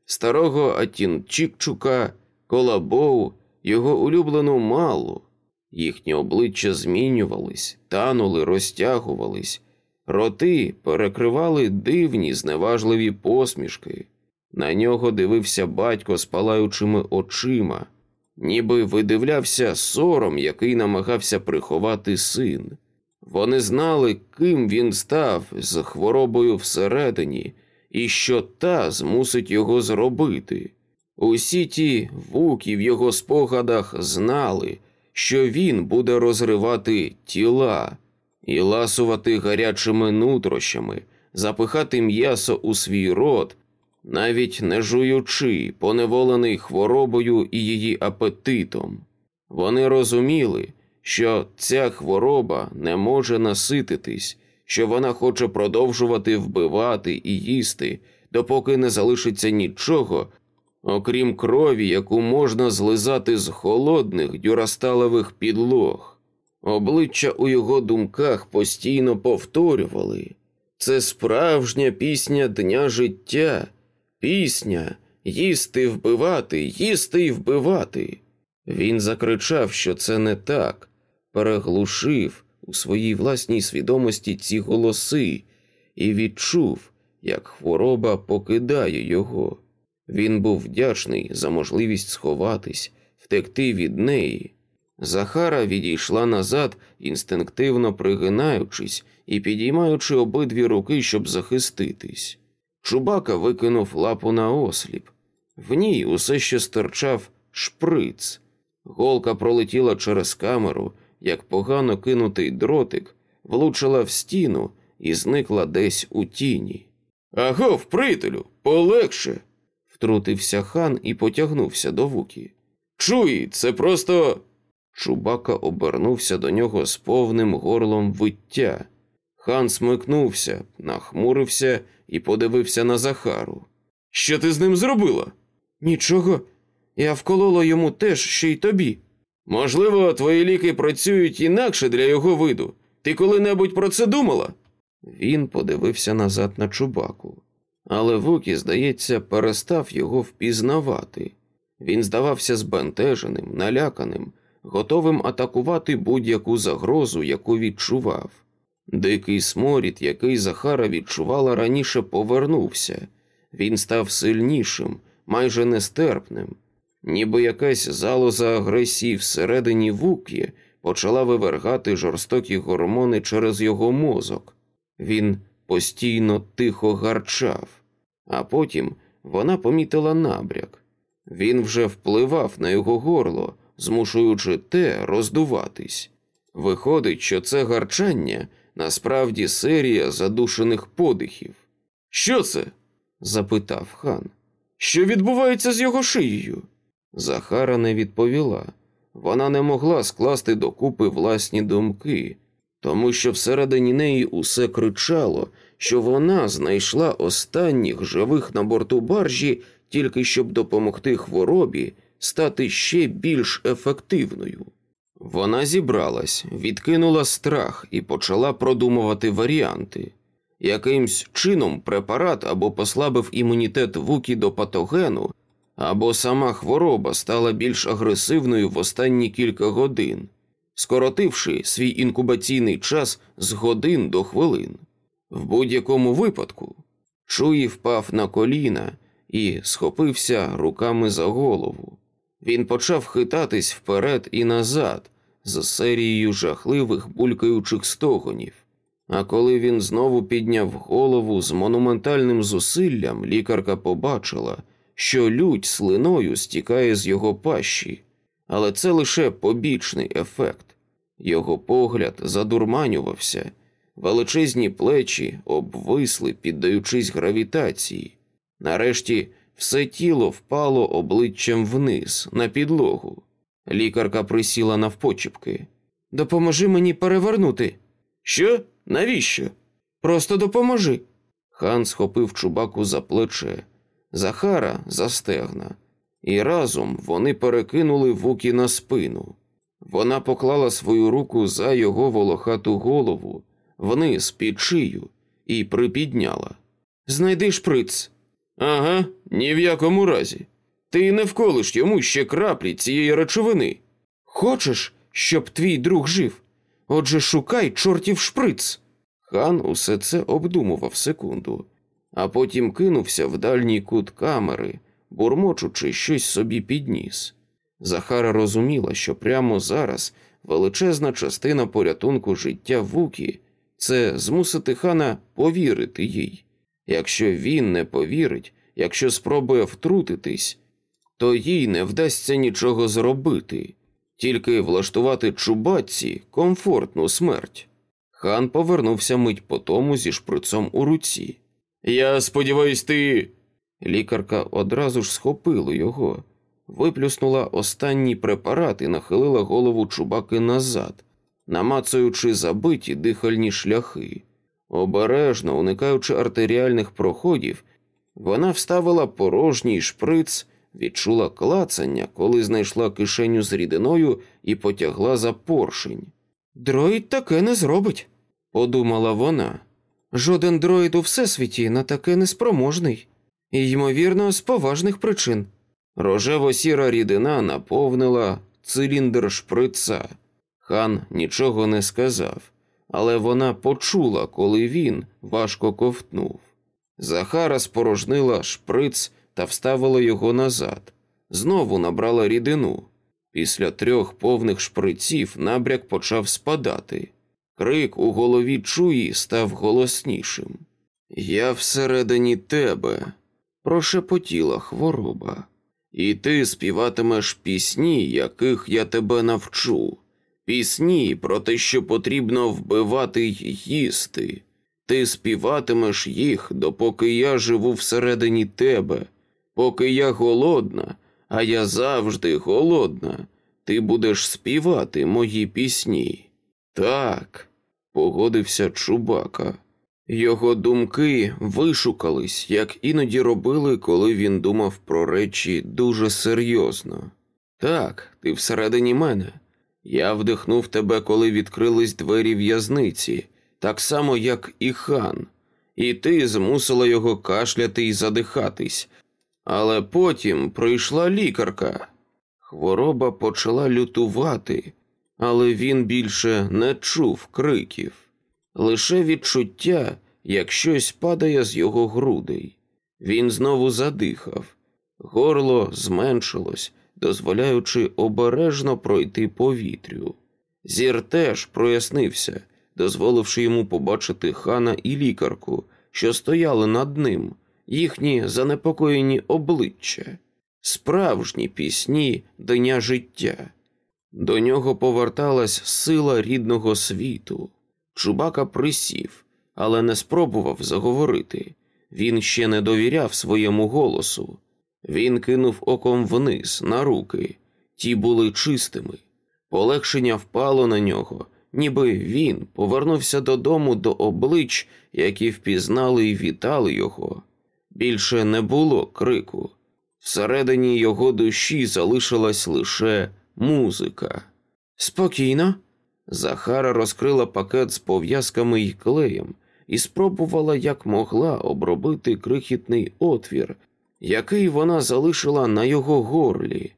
старого Атінчикчука, Колабоу, його улюблену малу. Їхні обличчя змінювались, танули, розтягувались, роти перекривали дивні, зневажливі посмішки. На нього дивився батько з палаючими очима, ніби видивлявся сором, який намагався приховати син. Вони знали, ким він став з хворобою всередині, і що та змусить його зробити. Усі ті вуки в його спогадах знали, що він буде розривати тіла і ласувати гарячими нутрощами, запихати м'ясо у свій рот, навіть не жуючи, поневолений хворобою і її апетитом. Вони розуміли, що ця хвороба не може насититись, що вона хоче продовжувати вбивати і їсти, допоки не залишиться нічого, окрім крові, яку можна злизати з холодних дюрасталевих підлог. Обличчя у його думках постійно повторювали це справжня пісня дня життя, пісня їсти вбивати, їсти й вбивати. Він закричав, що це не так, переглушив у своїй власній свідомості ці голоси і відчув, як хвороба покидає його. Він був вдячний за можливість сховатись, втекти від неї. Захара відійшла назад, інстинктивно пригинаючись і підіймаючи обидві руки, щоб захиститись. Чубака викинув лапу на осліп. В ній усе ще стирчав шприц. Голка пролетіла через камеру, як погано кинутий дротик, влучила в стіну і зникла десь у тіні. Агов, приятелю, полегше втрутився хан і потягнувся до вукі. Чуй, це просто. Чубака обернувся до нього з повним горлом виття. Хан смикнувся, нахмурився і подивився на Захару. Що ти з ним зробила? Нічого. Я вколола йому теж, що й тобі. Можливо, твої ліки працюють інакше для його виду. Ти коли-небудь про це думала? Він подивився назад на чубаку, але Вукі, здається, перестав його впізнавати. Він здавався збентеженим, наляканим, готовим атакувати будь-яку загрозу, яку відчував. Дикий сморід, який Захара відчувала раніше, повернувся. Він став сильнішим, майже нестерпним, ніби якась залоза агресії всередині вукі почала вивергати жорстокі гормони через його мозок. Він постійно тихо гарчав, а потім вона помітила набряк. Він вже впливав на його горло, змушуючи те роздуватись. Виходить, що це гарчання насправді серія задушених подихів. Що це? запитав хан. Що відбувається з його шиєю? Захара не відповіла. Вона не могла скласти докупи власні думки, тому що всередині неї усе кричало, що вона знайшла останніх живих на борту баржі тільки щоб допомогти хворобі стати ще більш ефективною. Вона зібралась, відкинула страх і почала продумувати варіанти. Якимсь чином препарат або послабив імунітет вукі до патогену, або сама хвороба стала більш агресивною в останні кілька годин, скоротивши свій інкубаційний час з годин до хвилин. В будь-якому випадку Чуї впав на коліна і схопився руками за голову. Він почав хитатись вперед і назад з серією жахливих булькаючих стогонів. А коли він знову підняв голову з монументальним зусиллям, лікарка побачила, що лють слиною стікає з його пащі, але це лише побічний ефект. Його погляд задурманювався, величезні плечі обвисли, піддаючись гравітації. Нарешті все тіло впало обличчям вниз, на підлогу. Лікарка присіла навпочіпки. Допоможи мені перевернути. Що? Навіщо? Просто допоможи. Хан схопив чубаку за плече, Захара за стегна, і разом вони перекинули вуки на спину. Вона поклала свою руку за його волохату голову, вниз під шию, і припідняла. Знайди шприц. Ага, ні в якому разі. Ти не вколиш йому ще краплі цієї речовини. Хочеш, щоб твій друг жив? Отже, шукай чортів шприц. Хан усе це обдумував секунду, а потім кинувся в дальній кут камери, бурмочучи щось собі підніс. Захара розуміла, що прямо зараз величезна частина порятунку життя Вукі це змусити хана повірити їй. Якщо він не повірить, якщо спробує втрутитись, то їй не вдасться нічого зробити, тільки влаштувати чубатці комфортну смерть. Хан повернувся мить по тому зі шприцом у руці. Я сподіваюсь, ти. Лікарка одразу ж схопила його, виплюснула останній препарат і нахилила голову чубаки назад, намацуючи забиті дихальні шляхи. Обережно уникаючи артеріальних проходів, вона вставила порожній шприц, відчула клацання, коли знайшла кишеню з рідиною і потягла за поршень. Дроїд таке не зробить, подумала вона. Жоден дроїд у всесвіті на таке неспроможний, і, ймовірно, з поважних причин. Рожево сіра рідина наповнила циліндр шприца. Хан нічого не сказав але вона почула, коли він важко ковтнув. Захара спорожнила шприц та вставила його назад, знову набрала рідину. Після трьох повних шприців набряк почав спадати. Крик у голові чуї став голоснішим. Я всередині тебе, прошепотіла хвороба, і ти співатимеш пісні, яких я тебе навчу. Пісні про те, що потрібно вбивати й їсти. Ти співатимеш їх, допоки я живу всередині тебе, Поки я голодна, а я завжди голодна, ти будеш співати мої пісні. Так, погодився Чубака. Його думки вишукались, як іноді робили, коли він думав про речі дуже серйозно. Так, ти всередині мене. Я вдихнув тебе, коли відкрились двері в'язниці, так само, як і хан, і ти змусила його кашляти і задихатись. Але потім прийшла лікарка. Хвороба почала лютувати, але він більше не чув криків, лише відчуття, як щось падає з його грудей. Він знову задихав, горло зменшилось, дозволяючи обережно пройти повітрю. Зір теж прояснився, дозволивши йому побачити хана і лікарку, що стояли над ним, їхні занепокоєні обличчя, справжні пісні дня життя. До нього поверталась сила рідного світу. Чубака присів, але не спробував заговорити. Він ще не довіряв своєму голосу. Він кинув оком вниз на руки, ті були чистими. Полегшення впало на нього, ніби він повернувся додому до облич, які впізнали і вітали його. Більше не було крику. Всередині його душі залишилась лише музика. Спокійно. Захара розкрила пакет з пов'язками й клеєм і спробувала як могла обробити крихітний отвір, який вона залишила на його горлі.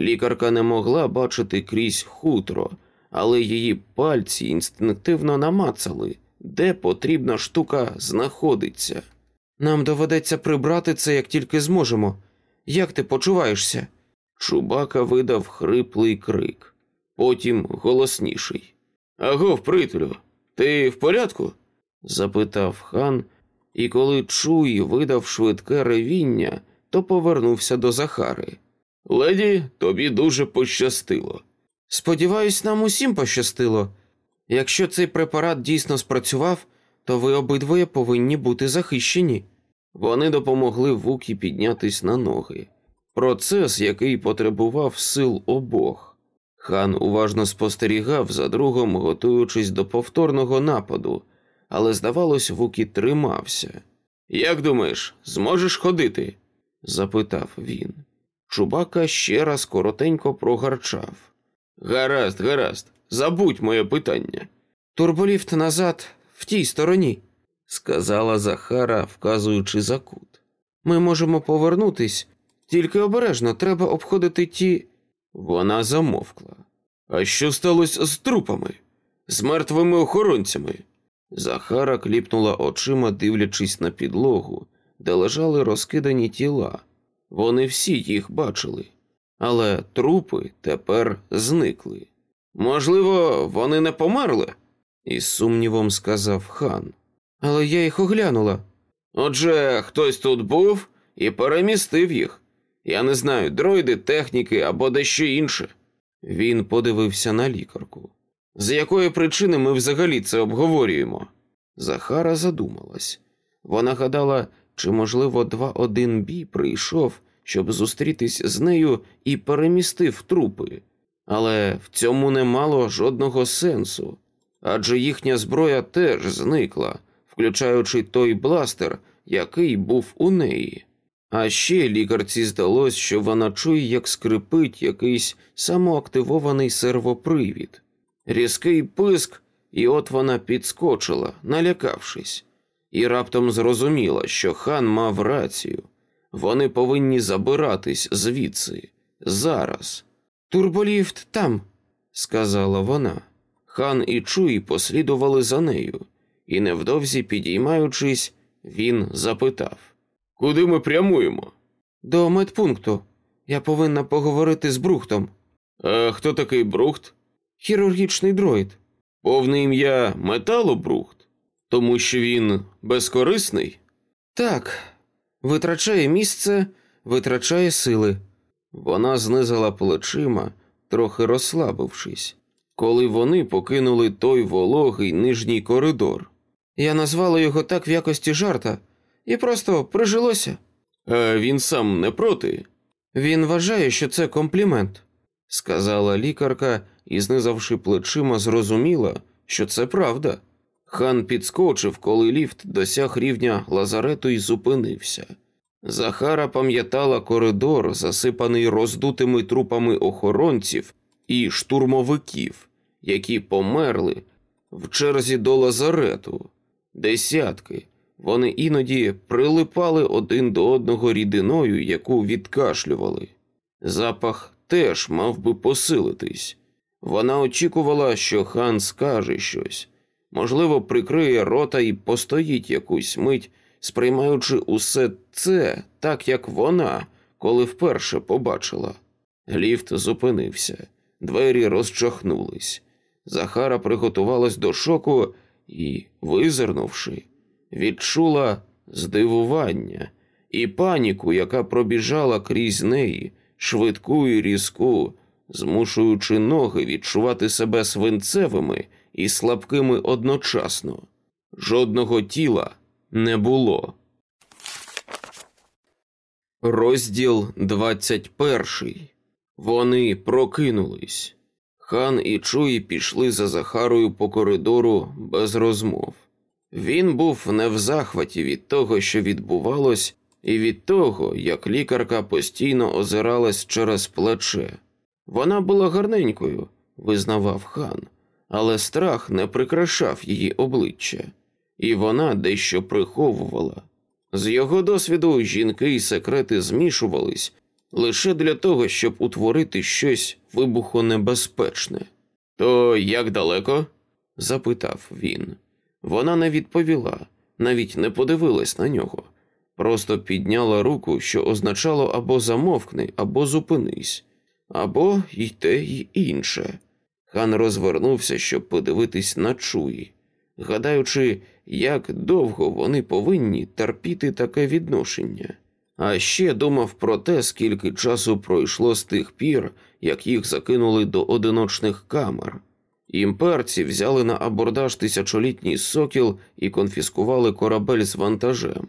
Лікарка не могла бачити крізь хутро, але її пальці інстинктивно намацали, де потрібна штука знаходиться. Нам доведеться прибрати це, як тільки зможемо. Як ти почуваєшся? Чубака видав хриплий крик, потім голосніший. Агов, прителю, ти в порядку? запитав хан, і коли Чуй видав швидке ревіння, то повернувся до Захари. Леді, тобі дуже пощастило. Сподіваюсь, нам усім пощастило. Якщо цей препарат дійсно спрацював, то ви обидвоє повинні бути захищені. Вони допомогли Вукі піднятись на ноги. Процес, який потребував сил обох. Хан уважно спостерігав за другом, готуючись до повторного нападу, але, здавалось, Вукі тримався. Як думаєш, зможеш ходити? запитав він. Чубака ще раз коротенько прогарчав. Гаразд, гаразд, забудь моє питання. Турболіфт назад, в тій стороні, сказала Захара, вказуючи за кут. Ми можемо повернутись, тільки обережно треба обходити ті. Вона замовкла. А що сталося з трупами, з мертвими охоронцями? Захара кліпнула очима, дивлячись на підлогу, де лежали розкидані тіла. Вони всі їх бачили, але трупи тепер зникли. Можливо, вони не померли? із сумнівом сказав хан. Але я їх оглянула. Отже, хтось тут був і перемістив їх. Я не знаю, дроїди, техніки або дещо інше. Він подивився на лікарку. З якої причини ми взагалі це обговорюємо? Захара задумалась. Вона гадала, чи, можливо, 2-1 бій прийшов, щоб зустрітись з нею і перемістив трупи, але в цьому не мало жодного сенсу, адже їхня зброя теж зникла, включаючи той бластер, який був у неї. А ще лікарці здалось, що вона чує, як скрипить якийсь самоактивований сервопривід. Різкий писк, і от вона підскочила, налякавшись, і раптом зрозуміла, що хан мав рацію. Вони повинні забиратись звідси зараз. Турболіфт там, сказала вона. Хан і Чуї послідували за нею, і невдовзі, підіймаючись, він запитав Куди ми прямуємо? До медпункту. Я повинна поговорити з Брухтом. А хто такий Брухт? Хірургічний дроїд. Повне ім'я Металобрухт, тому що він безкорисний? Так, витрачає місце, витрачає сили. Вона знизила плечима, трохи розслабившись, коли вони покинули той вологий нижній коридор. Я назвала його так в якості жарта і просто прижилося. А він сам не проти. Він вважає, що це комплімент, сказала лікарка і, знизавши плечима, зрозуміла, що це правда. Хан підскочив, коли ліфт досяг рівня лазарету і зупинився. Захара пам'ятала коридор, засипаний роздутими трупами охоронців і штурмовиків, які померли в черзі до лазарету. Десятки. Вони іноді прилипали один до одного рідиною, яку відкашлювали. Запах теж мав би посилитись. Вона очікувала, що хан скаже щось, можливо, прикриє рота і постоїть якусь мить, сприймаючи усе це так, як вона, коли вперше побачила. Ліфт зупинився, двері розчахнулись. Захара приготувалась до шоку і, визирнувши, відчула здивування і паніку, яка пробіжала крізь неї, швидку і різку, змушуючи ноги відчувати себе свинцевими і слабкими одночасно. Жодного тіла не було. Розділ 21. Вони прокинулись. Хан і Чуї пішли за Захарою по коридору без розмов. Він був не в захваті від того, що відбувалось, і від того, як лікарка постійно озиралась через плече. Вона була гарненькою, визнавав хан, але страх не прикрашав її обличчя, і вона дещо приховувала. З його досвіду жінки і секрети змішувались лише для того, щоб утворити щось вибухонебезпечне. То як далеко? запитав він. Вона не відповіла, навіть не подивилась на нього, просто підняла руку, що означало або замовкни, або зупинись, або й те, й інше. Хан розвернувся, щоб подивитись на чуї, гадаючи, як довго вони повинні терпіти таке відношення. А ще думав про те, скільки часу пройшло з тих пір, як їх закинули до одиночних камер. Імперці взяли на абордаж тисячолітній сокіл і конфіскували корабель з вантажем.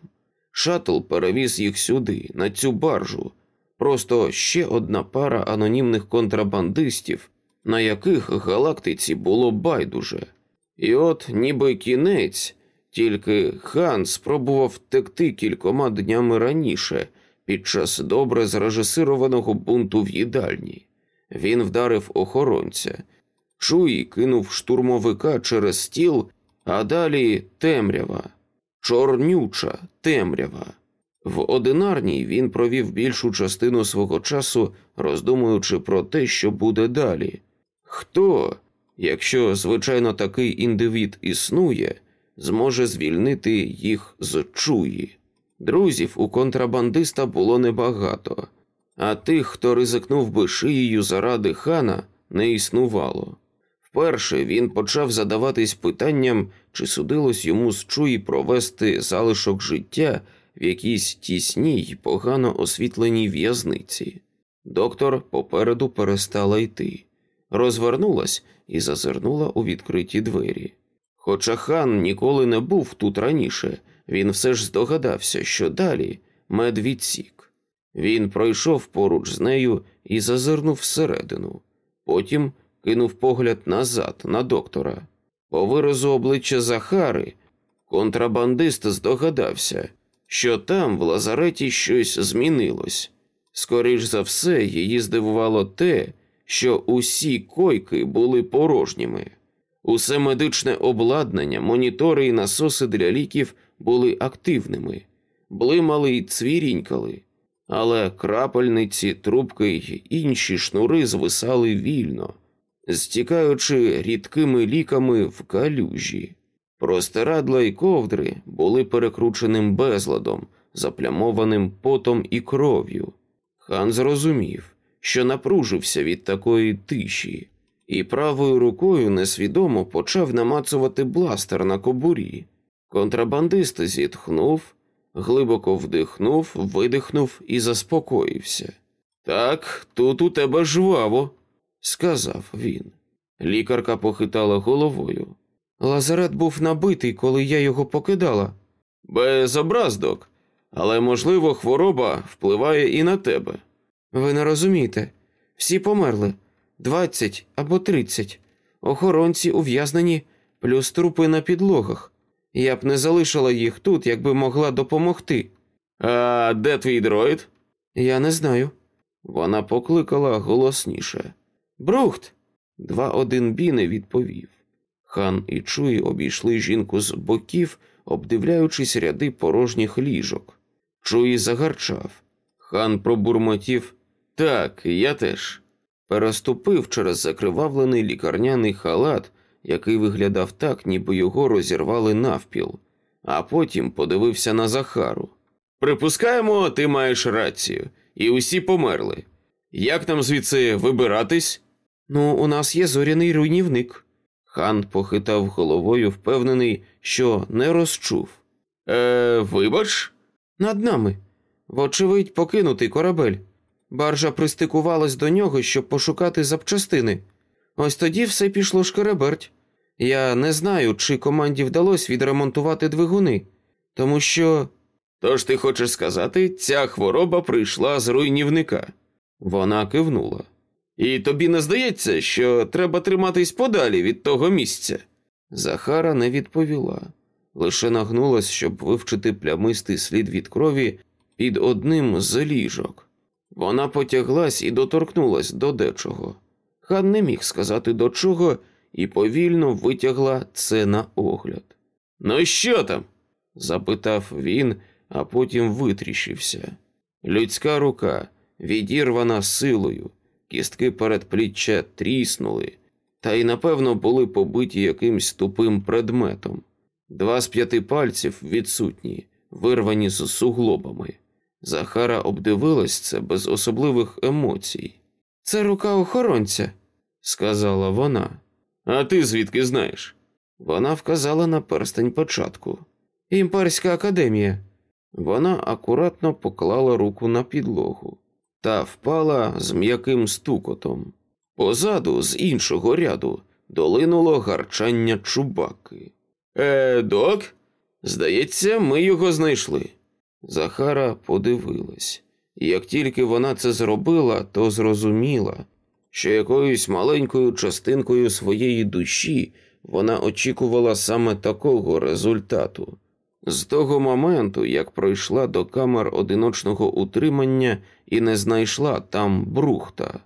Шатл перевіз їх сюди, на цю баржу. Просто ще одна пара анонімних контрабандистів, на яких галактиці було байдуже. І от, ніби кінець, тільки хан спробував втекти кількома днями раніше, під час добре зрежисированого бунту в їдальні. Він вдарив охоронця. Чуї кинув штурмовика через стіл, а далі темрява, чорнюча темрява. В одинарній він провів більшу частину свого часу, роздумуючи про те, що буде далі. Хто, якщо, звичайно, такий індивід існує, зможе звільнити їх з чуї? Друзів у контрабандиста було небагато, а тих, хто ризикнув би шиєю заради хана, не існувало. Вперше він почав задаватись питанням, чи судилось йому з чуї провести залишок життя в якійсь тісній, погано освітленій в'язниці. Доктор попереду перестала йти, розвернулась і зазирнула у відкриті двері. Хоча хан ніколи не був тут раніше, він все ж здогадався, що далі медвідсік. Він пройшов поруч з нею і зазирнув всередину. Потім кинув погляд назад на доктора. По виразу обличчя Захари контрабандист здогадався, що там в лазареті щось змінилось. Скоріш за все, її здивувало те, що усі койки були порожніми. Усе медичне обладнання, монітори і насоси для ліків були активними, блимали й цвірінькали, але крапельниці, трубки й інші шнури звисали вільно, стікаючи рідкими ліками в калюжі. Простирадла й ковдри були перекрученим безладом, заплямованим потом і кров'ю. Хан зрозумів, що напружився від такої тиші, і правою рукою несвідомо почав намацувати бластер на кобурі. Контрабандист зітхнув, глибоко вдихнув, видихнув і заспокоївся. Так, тут у тебе жваво, сказав він. Лікарка похитала головою. Лазарет був набитий, коли я його покидала. Без образдок. але, можливо, хвороба впливає і на тебе. Ви не розумієте, всі померли двадцять або тридцять. Охоронці ув'язнені, плюс трупи на підлогах. Я б не залишила їх тут, якби могла допомогти. А де твій дроїд? Я не знаю. Вона покликала голосніше. Брухт. Два один бі не відповів. Хан і Чуй обійшли жінку з боків, обдивляючись ряди порожніх ліжок. Чуї загарчав. Хан пробурмотів так, я теж. Переступив через закривавлений лікарняний халат, який виглядав так, ніби його розірвали навпіл, а потім подивився на Захару. Припускаємо, ти маєш рацію, і усі померли. Як нам звідси вибиратись? Ну, у нас є зоряний руйнівник. Хан похитав головою, впевнений, що не розчув. Е, вибач, над нами. Вочевидь, покинутий корабель. Баржа пристикувалась до нього, щоб пошукати запчастини. Ось тоді все пішло шкереберть. Я не знаю, чи команді вдалося відремонтувати двигуни, тому що. Тож ти хочеш сказати, ця хвороба прийшла з руйнівника. Вона кивнула. І тобі не здається, що треба триматись подалі від того місця. Захара не відповіла, лише нагнулась, щоб вивчити плямистий слід від крові під одним з ліжок. Вона потяглась і доторкнулась до дечого. Хан не міг сказати до чого і повільно витягла це на огляд. Ну, що там? запитав він, а потім витріщився. Людська рука, відірвана силою, кістки передпліччя тріснули, та й, напевно, були побиті якимсь тупим предметом. Два з п'яти пальців відсутні, вирвані з суглобами. Захара обдивилась це без особливих емоцій. Це рука охоронця, сказала вона. А ти звідки знаєш? Вона вказала на перстень початку. Імперська академія. Вона акуратно поклала руку на підлогу та впала з м'яким стукотом. Позаду, з іншого ряду, долинуло гарчання чубаки. Е, док? Здається, ми його знайшли. Захара подивилась. Як тільки вона це зробила, то зрозуміла, що якоюсь маленькою частинкою своєї душі вона очікувала саме такого результату. З того моменту, як пройшла до камер одиночного утримання і не знайшла там брухта.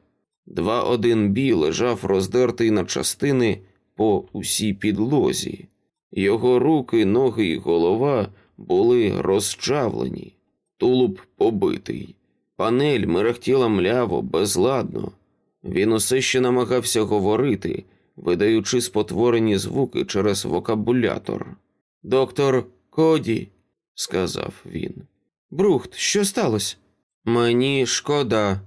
Два один бі лежав роздертий на частини по усій підлозі. Його руки, ноги і голова були розчавлені, тулуб побитий, панель мерехтіла мляво, безладно. Він усе ще намагався говорити, видаючи спотворені звуки через вокабулятор. Доктор Коді, сказав він. Брухт, що сталося? Мені шкода.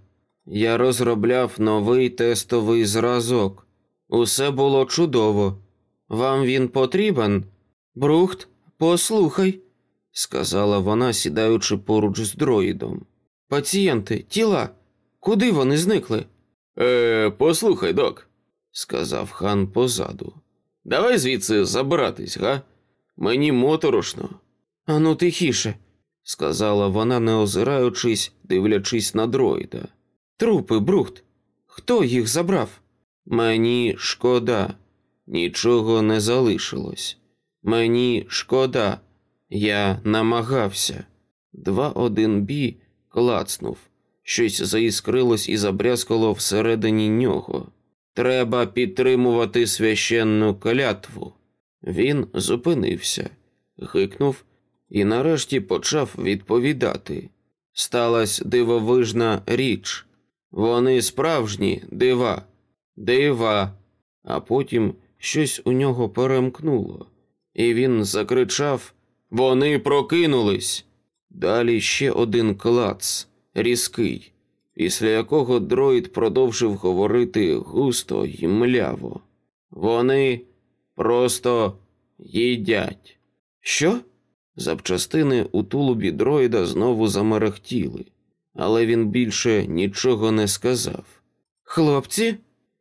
Я розробляв новий тестовий зразок. Усе було чудово. Вам він потрібен? Брухт, послухай, сказала вона, сідаючи поруч з дроїдом. Пацієнти, тіла, куди вони зникли? Е, послухай, док, сказав хан позаду. Давай звідси забиратись, га? Мені моторошно. Ану тихіше, сказала вона, не озираючись, дивлячись на дроїда. Трупи, брухт. Хто їх забрав? Мені шкода, нічого не залишилось. Мені шкода, я намагався. Два один бі клацнув. Щось заіскрилось і забрязкало всередині нього. Треба підтримувати священну клятву. Він зупинився, гикнув і нарешті почав відповідати. Сталась дивовижна річ. Вони справжні дива, дива, а потім щось у нього перемкнуло, і він закричав Вони прокинулись. Далі ще один клац, різкий, після якого дроїд продовжив говорити густо й мляво. Вони просто їдять. Що? Запчастини у тулубі дроїда знову замерехтіли, але він більше нічого не сказав. Хлопці,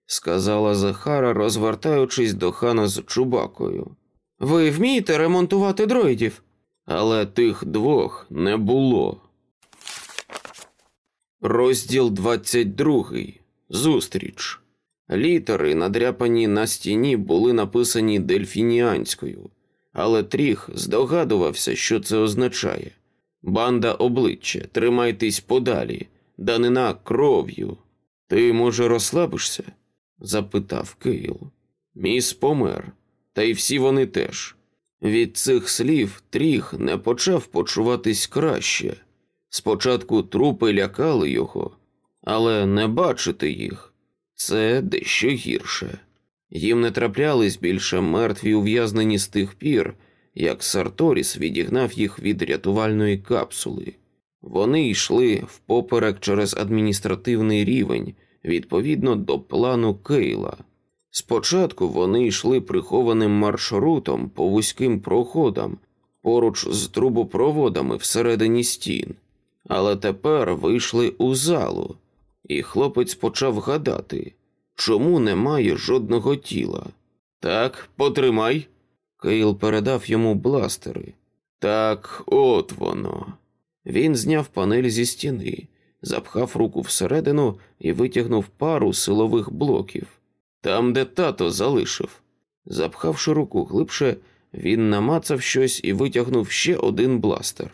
сказала Захара, розвертаючись до хана з чубакою. Ви вмієте ремонтувати дроїдів? Але тих двох не було. Розділ 22. Зустріч. Літери, надряпані на стіні, були написані дельфініанською, але Тріх здогадувався, що це означає. Банда обличчя, тримайтесь подалі, данина кров'ю. Ти, може, розслабишся? запитав Кейл. Міс помер, та й всі вони теж. Від цих слів Тріх не почав почуватись краще. Спочатку трупи лякали його, але не бачити їх це дещо гірше. Їм не траплялись більше мертві ув'язнені з тих пір, як Сарторіс відігнав їх від рятувальної капсули. Вони йшли впоперек через адміністративний рівень відповідно до плану Кейла. Спочатку вони йшли прихованим маршрутом по вузьким проходам поруч з трубопроводами всередині стін, але тепер вийшли у залу, і хлопець почав гадати, чому немає жодного тіла. Так, потримай. Кейл передав йому бластери. Так, от воно. Він зняв панель зі стіни, запхав руку всередину і витягнув пару силових блоків. Там, де тато залишив. Запхавши руку глибше, він намацав щось і витягнув ще один бластер.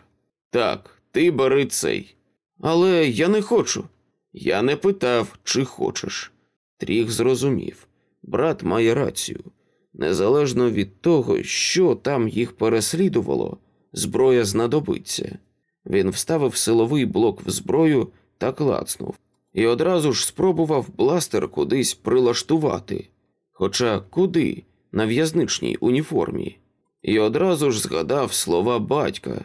Так, ти бери цей. Але я не хочу. Я не питав, чи хочеш. Тріх зрозумів. Брат має рацію. Незалежно від того, що там їх переслідувало, зброя знадобиться. Він вставив силовий блок в зброю та клацнув, і одразу ж спробував бластер кудись прилаштувати. Хоча куди? На в'язничній уніформі. І одразу ж згадав слова батька: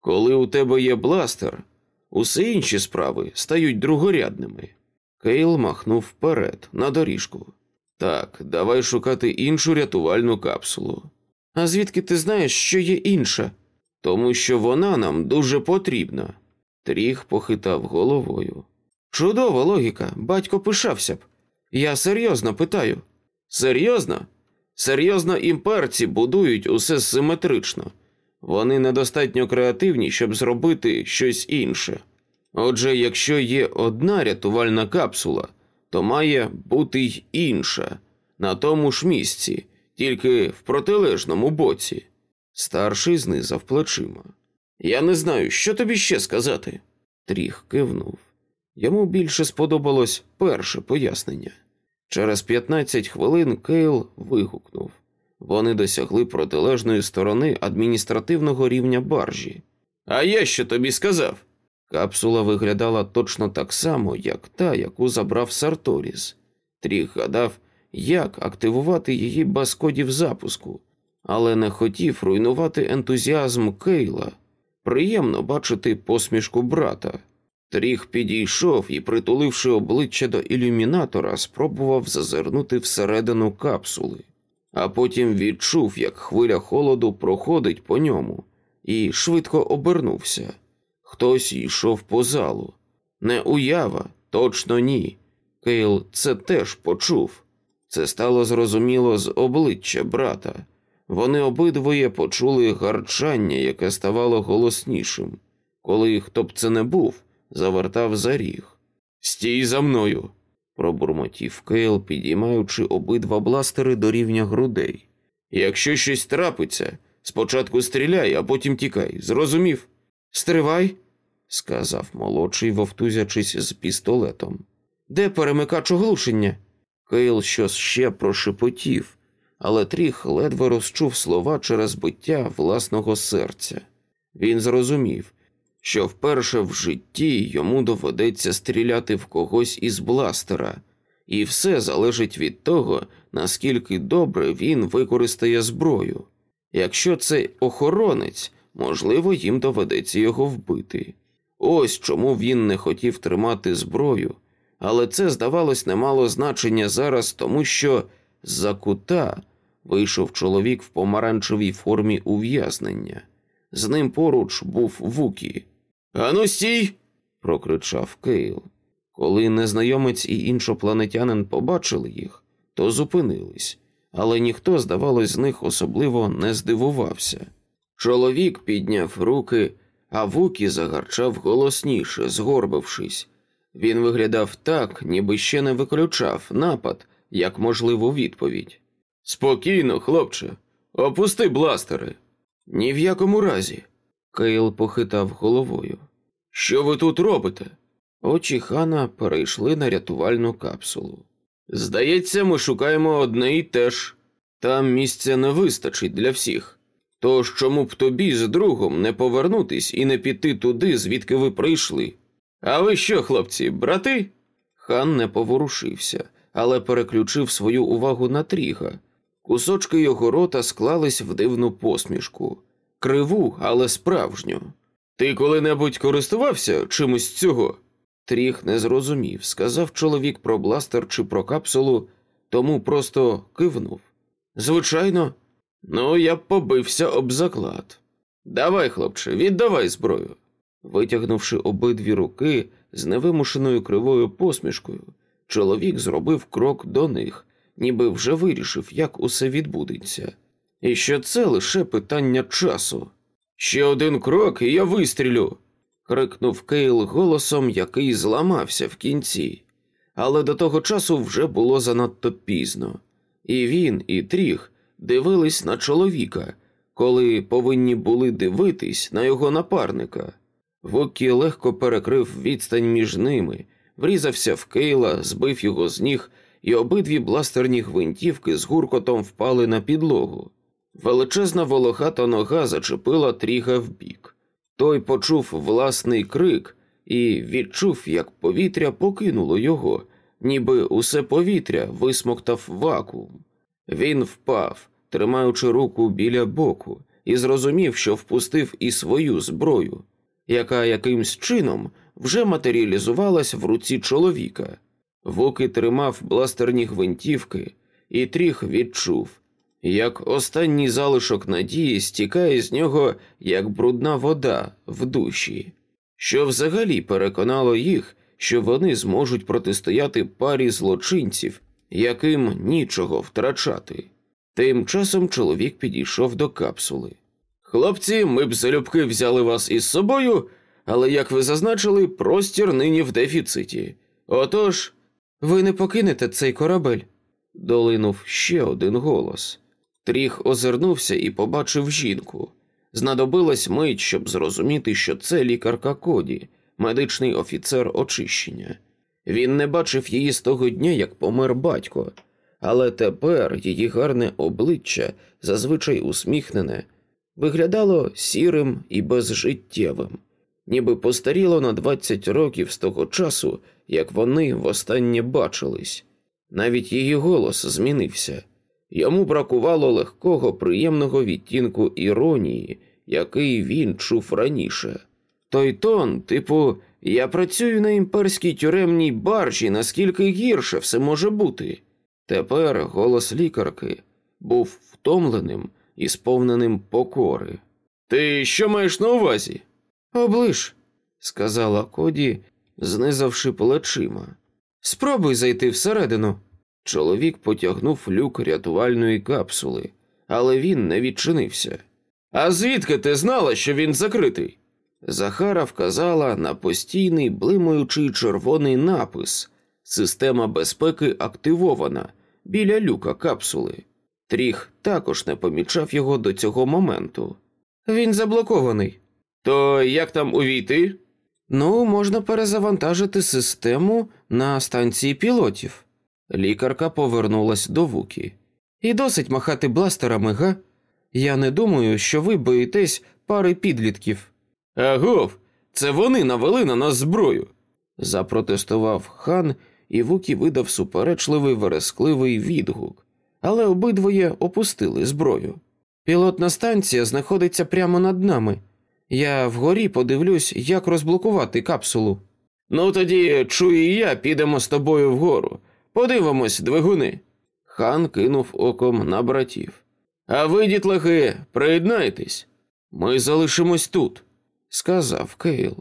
коли у тебе є бластер, усі інші справи стають другорядними. Кейл махнув вперед на доріжку. Так, давай шукати іншу рятувальну капсулу. А звідки ти знаєш, що є інша? Тому що вона нам дуже потрібна. Тріх похитав головою. Чудова логіка, батько пишався б. Я серйозно питаю. Серйозно? Серйозно імперці будують усе симетрично. Вони недостатньо креативні, щоб зробити щось інше. Отже, якщо є одна рятувальна капсула, то має бути й інша, на тому ж місці, тільки в протилежному боці. Старший знизав плечима. Я не знаю, що тобі ще сказати. Тріх кивнув. Йому більше сподобалось перше пояснення. Через 15 хвилин Кейл вигукнув. Вони досягли протилежної сторони адміністративного рівня баржі. А я що тобі сказав? Капсула виглядала точно так само, як та, яку забрав Сарторіс. Тріх гадав, як активувати її без кодів запуску, але не хотів руйнувати ентузіазм Кейла. Приємно бачити посмішку брата. Тріх підійшов і, притуливши обличчя до ілюмінатора, спробував зазирнути всередину капсули, а потім відчув, як хвиля холоду проходить по ньому, і швидко обернувся. Хтось йшов по залу. Не уява, точно ні. Кейл це теж почув. Це стало зрозуміло з обличчя брата. Вони обидвоє почули гарчання, яке ставало голоснішим. Коли хто б це не був, завертав за ріг. Стій за мною, пробурмотів Кейл, підіймаючи обидва бластери до рівня грудей. Якщо щось трапиться, спочатку стріляй, а потім тікай. Зрозумів? Стривай, сказав молодший, вовтузячись з пістолетом. Де перемикач оглушення? Кейл щось ще прошепотів, але Тріх ледве розчув слова через биття власного серця. Він зрозумів, що вперше в житті йому доведеться стріляти в когось із бластера, і все залежить від того, наскільки добре він використає зброю. Якщо це охоронець, можливо, їм доведеться його вбити. Ось чому він не хотів тримати зброю, але це, здавалось, не мало значення зараз, тому що з-за кута вийшов чоловік в помаранчевій формі ув'язнення. З ним поруч був Вукі. Ану стій. прокричав Кейл. Коли незнайомець і іншопланетянин побачили їх, то зупинились, але ніхто, здавалось, з них особливо не здивувався. Чоловік підняв руки, а Вукі загарчав голосніше, згорбившись. Він виглядав так, ніби ще не виключав напад як можливу відповідь. Спокійно, хлопче, опусти бластери. Ні в якому разі. Кейл похитав головою. Що ви тут робите? Очі Хана перейшли на рятувальну капсулу. Здається, ми шукаємо одне і те ж. Там місця не вистачить для всіх. Тож чому б тобі з другом не повернутись і не піти туди, звідки ви прийшли? А ви що, хлопці, брати? Хан не поворушився, але переключив свою увагу на тріга. Кусочки його рота склались в дивну посмішку, криву, але справжню. Ти коли-небудь користувався чимось цього? Тріх не зрозумів, сказав чоловік про бластер чи про капсулу, тому просто кивнув. Звичайно, ну я б побився об заклад. Давай, хлопче, віддавай зброю. Витягнувши обидві руки з невимушеною кривою посмішкою, чоловік зробив крок до них, ніби вже вирішив, як усе відбудеться, і що це лише питання часу. Ще один крок, і я вистрілю. крикнув Кейл голосом, який зламався в кінці, але до того часу вже було занадто пізно, і він, і тріх дивились на чоловіка, коли повинні були дивитись на його напарника. Воккі легко перекрив відстань між ними, врізався в Кейла, збив його з ніг, і обидві бластерні гвинтівки з гуркотом впали на підлогу. Величезна волохата нога зачепила тріга вбік. Той почув власний крик і відчув, як повітря покинуло його, ніби усе повітря висмоктав вакуум. Він впав, тримаючи руку біля боку, і зрозумів, що впустив і свою зброю, яка якимсь чином вже матеріалізувалась в руці чоловіка. Вуки тримав бластерні гвинтівки, і тріх відчув, як останній залишок надії стікає з нього, як брудна вода в душі, що взагалі переконало їх, що вони зможуть протистояти парі злочинців, яким нічого втрачати. Тим часом чоловік підійшов до капсули. Хлопці, ми б залюбки взяли вас із собою, але, як ви зазначили, простір нині в дефіциті. Отож, ви не покинете цей корабель, долинув ще один голос. Тріх озирнувся і побачив жінку. Знадобилась мить, щоб зрозуміти, що це лікарка Коді, медичний офіцер очищення. Він не бачив її з того дня, як помер батько, але тепер її гарне обличчя, зазвичай усміхнене, виглядало сірим і безжиттєвим, ніби постаріло на 20 років з того часу, як вони востаннє бачились. Навіть її голос змінився. Йому бракувало легкого, приємного відтінку іронії, який він чув раніше. Той тон, типу, я працюю на імперській тюремній баржі, наскільки гірше все може бути. Тепер голос лікарки був втомленим і сповненим покори. Ти що маєш на увазі? Оближ, сказала Коді, знизавши плечима. Спробуй зайти всередину. Чоловік потягнув люк рятувальної капсули, але він не відчинився. А звідки ти знала, що він закритий? Захара вказала на постійний блимаючий червоний напис Система безпеки активована біля люка капсули. Тріх також не помічав його до цього моменту. Він заблокований. То як там увійти? Ну, можна перезавантажити систему на станції пілотів. Лікарка повернулась до вуки. І досить махати бластерами, га? Я не думаю, що ви боїтесь пари підлітків. Агов, це вони навели на нас зброю. запротестував хан, і Вукі видав суперечливий верескливий відгук, але обидвоє опустили зброю. Пілотна станція знаходиться прямо над нами. Я вгорі подивлюсь, як розблокувати капсулу. Ну тоді Чуї і я підемо з тобою вгору. Подивимось, двигуни. Хан кинув оком на братів. А ви, дітлахи, приєднайтесь. Ми залишимось тут, сказав Кейл.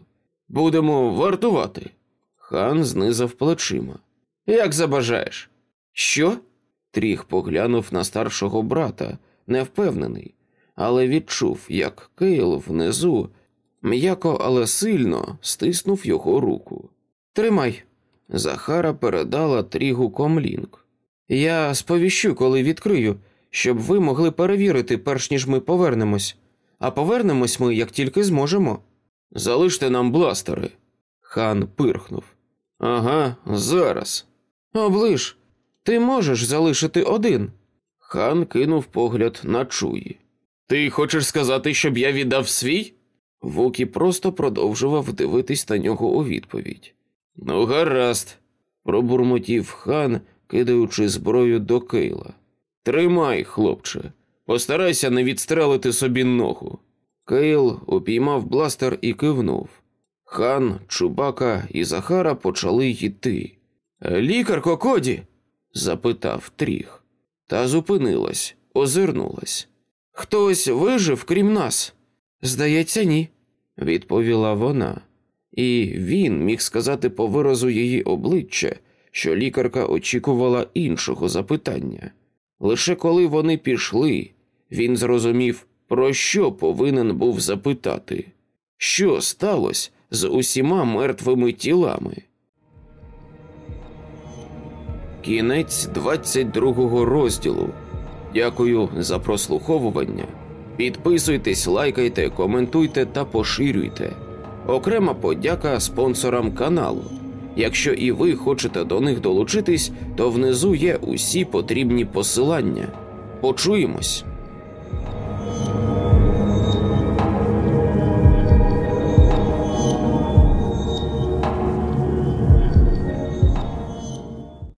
Будемо вартувати. Хан знизав плечима. Як забажаєш? Що? Тріг поглянув на старшого брата, невпевнений, але відчув, як Кейл внизу м'яко, але сильно стиснув його руку. Тримай. Захара передала трігу комлінк. Я сповіщу, коли відкрию, щоб ви могли перевірити, перш ніж ми повернемось. А повернемось ми, як тільки зможемо. Залиште нам бластери. Хан пирхнув. Ага, зараз. Облиш, ти можеш залишити один. Хан кинув погляд на чуї. Ти хочеш сказати, щоб я віддав свій? Вукі просто продовжував дивитись на нього у відповідь. Ну, гаразд, пробурмотів хан, кидаючи зброю до Кейла. Тримай, хлопче, постарайся не відстрелити собі ногу. Кейл упіймав бластер і кивнув. Хан, Чубака і Захара почали йти. Лікарко Коді? запитав Тріг, та зупинилась, озирнулась. Хтось вижив, крім нас? Здається, ні, відповіла вона, і він міг сказати по виразу її обличчя, що лікарка очікувала іншого запитання. Лише коли вони пішли, він зрозумів, про що повинен був запитати, що сталося з усіма мертвими тілами. Кінець 22 розділу. Дякую за прослуховування. Підписуйтесь, лайкайте, коментуйте та поширюйте. Окрема подяка спонсорам каналу. Якщо і ви хочете до них долучитись, то внизу є усі потрібні посилання. Почуємось.